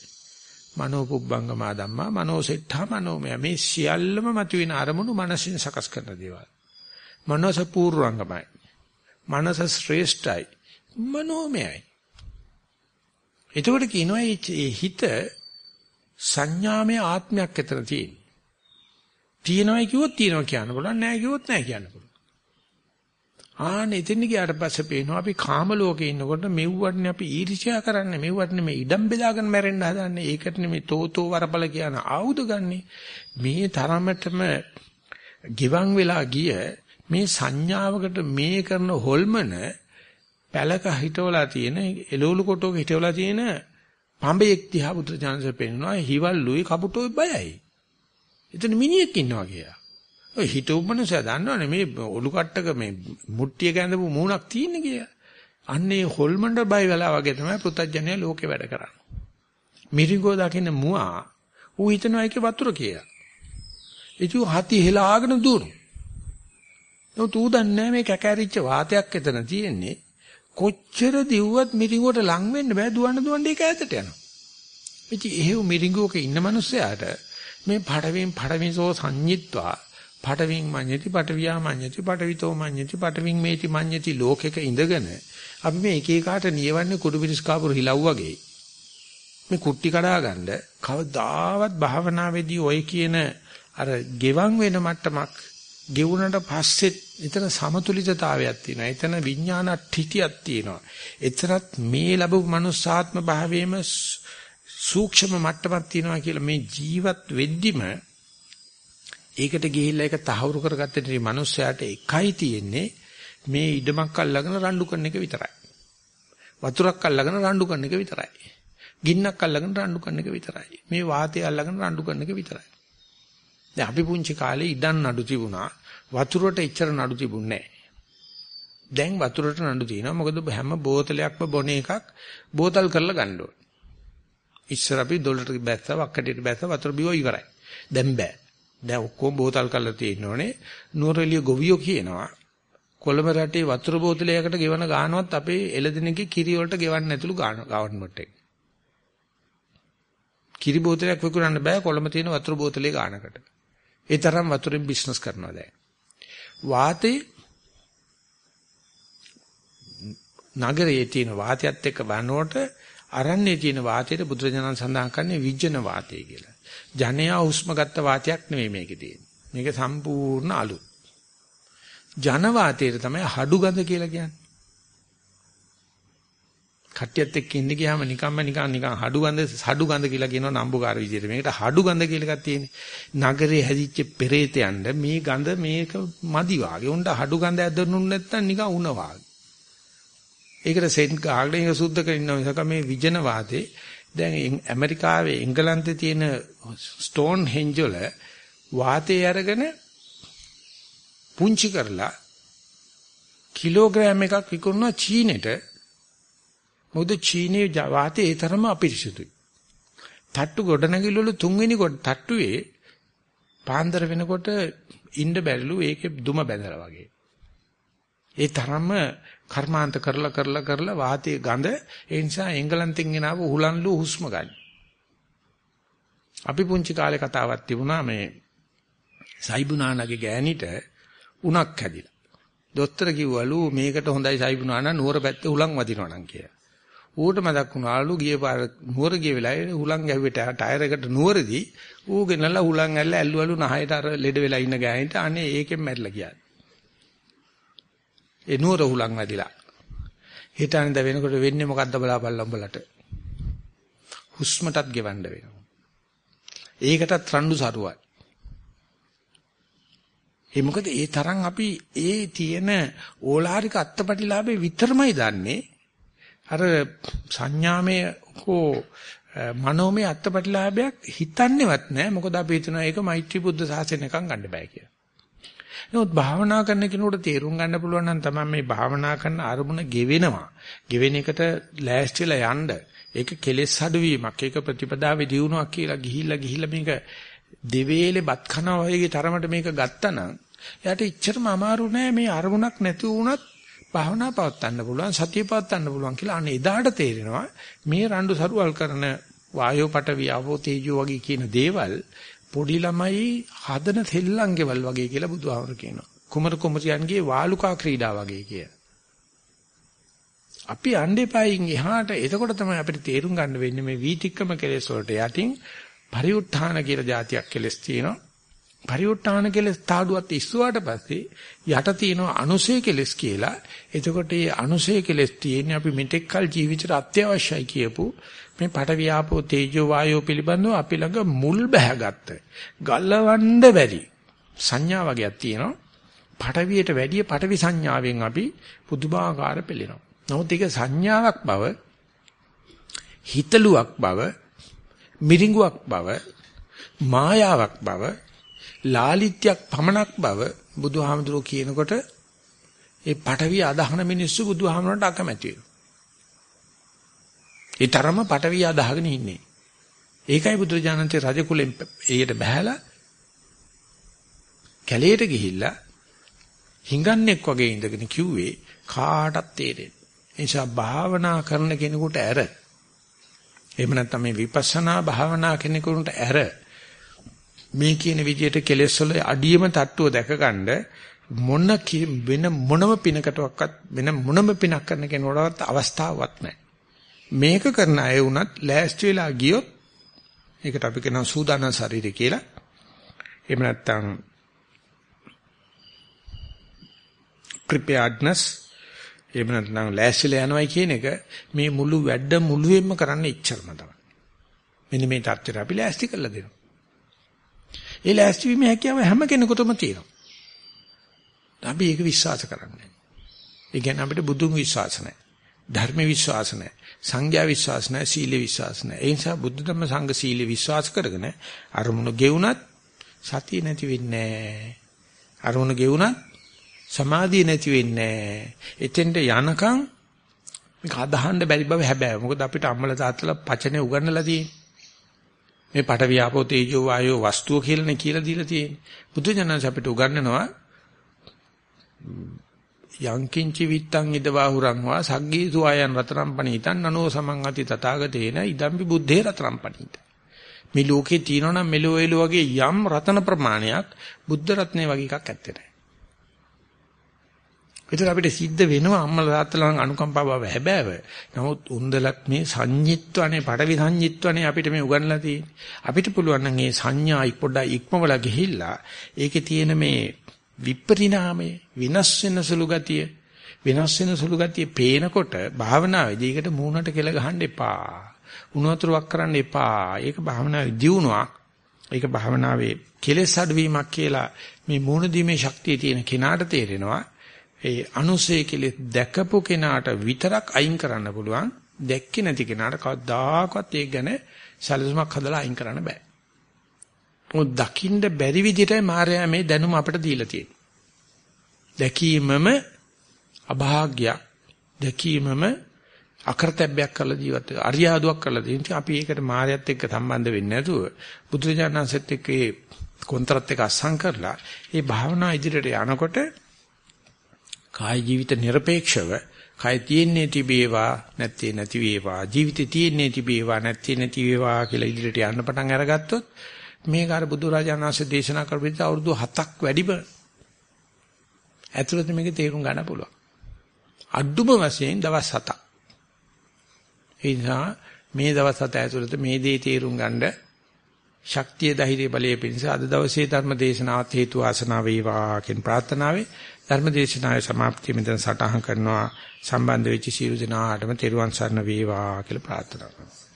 මනෝ පුබ්බංගමා ධම්මා මනෝ සෙට්ඨා මනෝමය. මේ සියල්ලම මතුවෙන අරමුණු මනසින් සකස් කරන දේවල්. මනස පූර්වංගමයි. මනස ශ්‍රේෂ්ඨයි. මනෝමයයි. එතකොට කියනවා මේ හිත සංඥාමය ආත්මයක් ඇතර තියෙන. තියෙනවයි කිව්වොත් තියෙනවා කියන්න පුළුවන් නෑ කිව්වොත් නෑ කියන්න පුළුවන්. ආන එතන ගියාට පස්සේ පේනවා අපි කාම ලෝකේ ඉන්නකොට මෙව්වටනේ අපි ඊර්ෂ්‍යා කරන්නේ මෙව්වටනේ මේ ඉඩම් බෙදාගෙන මැරෙන්න හදන්නේ. ඒකට නෙමේ තෝතෝ වරබල කියන ආයුධ ගන්නෙ. මේ තරමටම ගිවන් වෙලා ගිය මේ සංඥාවකට මේ කරන හොල්මන පැලක හිටවලා තියෙන එළවලු කොටෝක හිටවලා තියෙන පඹයෙක් දිහා බුදුචානන්සේ පෙන්නනවා හිවල්ලුයි කපුටෝයි බයයි. එතන මිනිහෙක් ඉන්නවා කියලා. ඔය හිතපු මනුස්සයා දන්නවනේ මේ ඔලු කට්ටක මේ මුට්ටිය කැඳපු මූණක් තියෙන්නේ කියලා. අන්නේ හොල්මන්ඩ බය වෙලා වගේ තමයි පුතඥය ලෝකේ වැඩ කරන්නේ. මිරිඟෝ දකින්න මුවා ඌ හිතනවා ඒකේ වතුර කියලා. ඉතින් හති හෙලාගෙන දුවන. නමුත් ඌ දන්නේ මේ කැකෑරිච්ච වාතයක් එතන තියෙන්නේ. කොච්චර දිව්වත් මිරිඟුවට ලං වෙන්න බෑ දුවන්න දුවන්න ඒක ඈතට යනවා. ඉතින් එහෙව් මිරිඟුවක ඉන්න මනුස්සයාට මේ පඩවෙන් පඩවිසෝ සංඤිත්වා පටවින් මඤ්ඤති පටවියා මඤ්ඤති පටවිතෝ මඤ්ඤති පටවින් මේති මඤ්ඤති ලෝකෙක ඉඳගෙන අපි මේ එක එකාට නියවන්නේ කුඩු පිරිස් කාපුර හිලව් වගේ මේ කුට්ටි කඩා ගන්න කවදාවත් භාවනාවේදී ඔය කියන අර ගෙවන් වෙන මට්ටමක් ගෙවුනට පස්සෙත් එතන සමතුලිතතාවයක් තියෙනවා. එතන විඥානට්ඨිතියක් තියෙනවා. එතරත් මේ ලැබු මනුස්සාත්ම භාවයේම සූක්ෂම මට්ටමක් තියෙනවා කියලා මේ ජීවත් වෙද්දිම ඒකට ගිහිල්ලා ඒක තහවුරු කරගත්තට මේ මිනිස්සයාට එකයි තියෙන්නේ මේ ඉඩමක් අල්ලගෙන රණ්ඩු කරන එක විතරයි. වතුරක් අල්ලගෙන රණ්ඩු කරන එක විතරයි. ගින්නක් අල්ලගෙන රණ්ඩු කරන එක විතරයි. මේ වාතය අල්ලගෙන රණ්ඩු කරන එක විතරයි. දැන් අපි පුංචි කාලේ ඉඩම් නඩු තිබුණා. වතුරට එච්චර නඩු තිබුණේ දැන් වතුරට නඩු තියෙනවා. මොකද හැම බෝතලයක්ම බොන එකක් බෝතල් කරලා ගන්න ඕනේ. ඉස්සර අපි ඩොලරට බැස්සා වක්කඩේට බැස්සා වතුර බිව ඉවරයි. දැන් බෑ. දැන් ඔක්කොම බෝතල් කරලා තියෙනෝනේ නුවරඑළිය ගොවියෝ කියනවා කොළඹ රටේ වතුර බෝතලයකට ගෙවන ගානවත් අපේ එළදෙනගේ කිරි වලට ගෙවන්න නැතුළු ගවර්න්මන්ට් එක. කිරි බෝතලයක් විකුණන්න බෑ කොළඹ තියෙන වතුර බෝතලේ ගානකට. ඒ තරම් වතුරෙන් බිස්නස් කරනවා දැන්. වාතේ නගරයේ තියෙන වාතයත් එක්ක බලනකොට අරන්නේ තියෙන වාතයට බුදුරජාණන් සඳහන් කරන්නේ විජ්ජන වාතය කියලා. ජනයා හුස්ම ගත්ත වාතයක් නෙවෙයි මේකේ තියෙන්නේ. මේක සම්පූර්ණ අලුත්. ජන වාතයට තමයි හඩු ගඳ කියලා කියන්නේ. කට්ටියත් එක්ක ඉන්න ගියාම නිකම්ම නිකන් නිකන් හඩු ගඳ හඩු ගඳ කියලා කියනවා නම්බුකාර විදියට. මේකට හඩු ගඳ කියලා එකක් තියෙන්නේ. නගරේ හැදිච්ච පෙරේතයන්ට මේ ගඳ මේක මදි වාගේ. උන්ට හඩු ගඳ ඇදනුන් නැත්තම් නිකන් උණ වාගේ. ඒකට සෙන්ට් ගහගෙන ඒක සුද්ධ කරගෙන ඉන්නවා මිසක මේ විජන වාතේ දැන් ඇමරිකාවේ එංගලන්තේ තියෙන ස්ටෝන් හෙන්ජ් වල වාතයේ අරගෙන පුංචි කරලා කිලෝග්‍රෑම් එකක් විකුණනවා චීනෙට. මොකද චීනේ වාතයේ ඒ තරම අපිරිසුදුයි. තට්ටු ගොඩනැගිලි වල තුන්වෙනි කොට තට්ටුවේ පාන්දර වෙනකොට ඉන්න බැරිලු ඒකේ දුම බැඳලා වගේ. ඒ තරම්ම කර්මාන්ත කරලා කරලා කරලා වාතයේ ගඳ ඒ නිසා එංගලන්තෙන් ගෙනාව උහුලන්ලු හුස්ම ගන්න. අපි පුංචි කාලේ කතාවක් තිබුණා මේ සයිබුනානගේ ගෑණිට උණක් හැදිලා. දොස්තර කිව්වලු මේකට හොඳයි සයිබුනාන නුවර පැත්තේ උලන් වදිනවා නම් කියලා. ඌට මතක් වුණාලු ගිය පාර නුවර ගිය වෙලාවේ හුලං ගැහුවේ ටයර් එකට නුවරදී ඌ ගෙනලා හුලං ඇල්ල ඇල්ලුවලු නහයට අර ලෙඩ වෙලා ඉන්න ගෑනිට අනේ ඒකෙන් මැරිලා ගියා. ඒ නුවර හුලං වැදිලා. හිතානින්ද වෙනකොට වෙන්නේ මොකද්ද බලාපල්ලා උඹලට. හුස්මටත් ගෙවන්න වෙනවා. ඒකටත් රණ්ඩු සරුවයි. ඒ මොකද ඒ තරම් අපි ඒ තියෙන ඕලාරික අත්පටිලාභේ විතරමයි දන්නේ. අර සංඥාමය හෝ මනෝමය අත්පටිලාභයක් හිතන්නේවත් නැහැ. මොකද අපි හිතනවා ඒක මෛත්‍රී බුද්ධ ශාසනයකම් ගන්න බෑ කියලා. නමුත් භාවනා කරන කෙනෙකුට තේරුම් ගන්න පුළුවන් නම් තමයි මේ භාවනා කරන අරමුණ ගෙවෙනවා. ගෙවෙන එකට ලෑස්තිලා යන්න. ඒක කෙලෙස් අඩුවීමක්. ඒක ප්‍රතිපදාවේ දියුණුවක් කියලා ගිහිල්ලා ගිහිල්ලා මේක දෙවේලේ බත් කනවා වගේ තරමට මේක ගත්තනම් එයාට ඉච්චරම අමාරු නෑ මේ අරමුණක් නැති වුණත් භාවනා පවත්වන්න පුළුවන් සතිය පවත්වන්න පුළුවන් කියලා අන්න එදාට තේරෙනවා මේ රණ්ඩු සරුවල් කරන වායෝ පටවි ආවෝ තේජෝ වගේ කියන දේවල් පොඩි ළමයි හදන තෙල්ලංගෙවල් වගේ කියලා බුදුහාමර කියනවා කුමරු කුමරියන්ගේ වාලුකා ක්‍රීඩා වගේ කිය. අපි අණ්ඩේපයින් එහාට එතකොට තමයි අපිට තේරුම් ගන්න වෙන්නේ මේ වීතික්කම කෙලෙස් වලට යටින් පරිඋත්ථාන කියලා જાතියක් කෙලස් තියෙනවා පරිඋත්තාන කෙලස් තාඩුවත් ඉස්සුවාට පස්සේ යට තියෙනවා අනුසය කෙලස් කියලා. එතකොට මේ අනුසය කෙලස් තියෙන්නේ අපි මෙතෙක් කල ජීවිතේට අත්‍යවශ්‍යයි කියපු මේ පට වියාපෝ තේජෝ වායෝ පිළිබඳව අපි ළඟ මුල් බැහැගත්ත. ගල්ලවන්න බැරි සංඥා වගේක් තියෙනවා. පටවියට වැඩිය පටවි සංඥාවෙන් අපි පුදුමාකාර පෙළෙනවා. නමුත් ඒක සංඥාවක් බව හිතලුවක් බව මිරිඟුවක් බව මායාවක් බව ලාලිත්‍යයක් පමණක් බව බුදුහාමුදුරුවෝ කියනකොට ඒ පටවිය අදහන මිනිස්සු බුදුහාමුදුරන්ට අකමැති වෙනවා. ඒ තරම පටවිය අදහගෙන ඉන්නේ. ඒකයි බුදුරජාණන්සේ රජ කුලෙන් එයට බහැලා කැලේට ගිහිල්ලා හිඟන්නේක් වගේ ඉඳගෙන කිව්වේ කාටත් තේරෙන්නේ. ඒ නිසා භාවනා කරන කෙනෙකුට ඇර එහෙම නැත්නම් මේ විපස්සනා භාවනා කෙනෙකුට ඇර මේ කියන විදිහට කෙලෙස් වල අඩියම තට්ටුව දැකගන්න මොන වෙන මොනම පිනකටවත් වෙන මොනම පිනක් කරන කෙනෙකුටවත් අවස්ථාවක් නැහැ. මේක කරන අය වුණත් ලෑස්ති වෙලා ගියොත් ඒකට අපි කියනවා සූදානම් ශරීරය කියලා. එහෙම නැත්නම් preparedness එහෙම නැත්නම් ලෑස්තිලා යනවයි කියන එක මේ මුළු වැඩ මුළුවෙන්ම කරන්න ඉච්චරම තමයි. මෙන්න මේ தත්තර අපි ලෑස්ති කරලා දෙනවා. ඒ ලෑස්ති වීමේ හැකියාව හැම කෙනෙකුටම තියෙනවා. අපි ඒක විශ්වාස කරන්නේ. ඒ කියන්නේ අපිට බුදුන් විශ්වාස නැහැ. ධර්ම විශ්වාස නැහැ. සංඝයා විශ්වාස නැහැ. සීල විශ්වාස නැහැ. ඒ නිසා බුද්ධ ධම්ම සංඝ සීල විශ්වාස කරගෙන අරමුණු ගෙවුනත් සතිය නැති වෙන්නේ නැහැ. අරමුණු ගෙවුනත් සමාධිය නැති වෙන්නේ නැහැ. එතෙන්ට යනකම් මේක අදහන්න බැරි බව හැබැයි. මොකද අපිට අම්මලා තාත්තලා පචනේ උගන්වලා තියෙන්නේ. මේ පට වියාපෝ තේජෝ වායෝ වස්තුව කියලානේ කියලා දීලා තියෙන්නේ. බුදු ජනස අපිට උගන්වනවා යංකින්චි විත්තං ඉදවාහුරං වා සග්ගී සුවයන් රතරම් පණීතං නනෝ සමං අති තථාගතේන ඉදම්පි බුද්ධේ රතරම් පණීත. මේ ලෝකේ තියෙනවා නම් මෙලෝ එලෝ වගේ යම් රතන ප්‍රමාණයක් බුද්ධ රත්නේ වගේ එකක් ඇත්තේ නැහැ. ඒතර අපිට සිද්ධ වෙනවා අම්මලා තාත්තලා අනුකම්පාව හැබෑව. නමුත් උන්දලත් මේ සංඤිත්වනේ පඩවි සංඤිත්වනේ අපිට මේ උගන්ලා තියෙන්නේ. අපිට පුළුවන් නම් මේ සංඥා පොඩ්ඩක් ඉක්මවලා ගිහිල්ලා ඒකේ තියෙන මේ විපරිණාමය විනාශ වෙන සුළු ගතිය වෙනස් වෙන සුළු ගතිය පේනකොට භාවනාවේදී ඒකට මූණට කෙල ගහන්න එපා. උණුතුරක් කරන්න එපා. ඒක භාවනාවේ දියුණුවක්. ඒක භාවනාවේ කෙලෙස් අඩවීමක් කියලා මේ මූණ දීමේ ශක්තිය තියෙන කෙනාට තේරෙනවා. ඒ අනුසය කෙලෙස් දැකපු කෙනාට විතරක් අයින් කරන්න පුළුවන්. දැක්කේ නැති කෙනාට කවදාකවත් ඒක ගැන සැලසුමක් හදලා අයින් කරන්න බෑ. මොකද දකින්න බැරි විදිහටයි මායя මේ දැනුම අපට දීලා තියෙන්නේ. දැකීමම අභාග්‍යයක්. දැකීමම අකරතැබ්බයක් කරලා ජීවත් වෙනවා. අරියාදුවක් කරලා තියෙනවා. අපි ඒකට මායයත් එක්ක සම්බන්ධ වෙන්නේ නැතුව බුදුරජාණන්සෙත් එක්ක ඒ කොන්ත්‍රාත් එක අස්සම් කරලා ඒ භාවනා ඉදිරියට යනකොට කායි ජීවිත নিরপেক্ষව කය තියෙන්නේ තිබේවා නැත්තේ නැති වේවා ජීවිතේ තියෙන්නේ තිබේවා නැත්තේ නැති වේවා කියලා ඉදිරියට යන්න පටන් අරගත්තොත් මේක අර බුදුරජාණන් වහන්සේ දේශනා කරපු විදිහට අවුරුදු 7ක් වැඩිම ඇතුළත මේක තේරුම් ගන්න පුළුවන්. අඩුම වශයෙන් දවස් 7ක්. ඒ නිසා මේ දවස් 7 ඇතුළත මේ දේ තේරුම් ගන්න ශක්තිය ධෛර්ය බලය පිණිස අද දවසේ ධර්ම දේශනාවත් හේතු ආසනාව වේවා කියන ප්‍රාර්ථනාවේ ධර්ම දේශනාවේ સમાප්තිය මෙතන සටහන් කරනවා සම්බන්ධ වෙච්ච සියලු දෙනාටම තෙරුවන් සරණ වේවා කියලා ප්‍රාර්ථනා කරනවා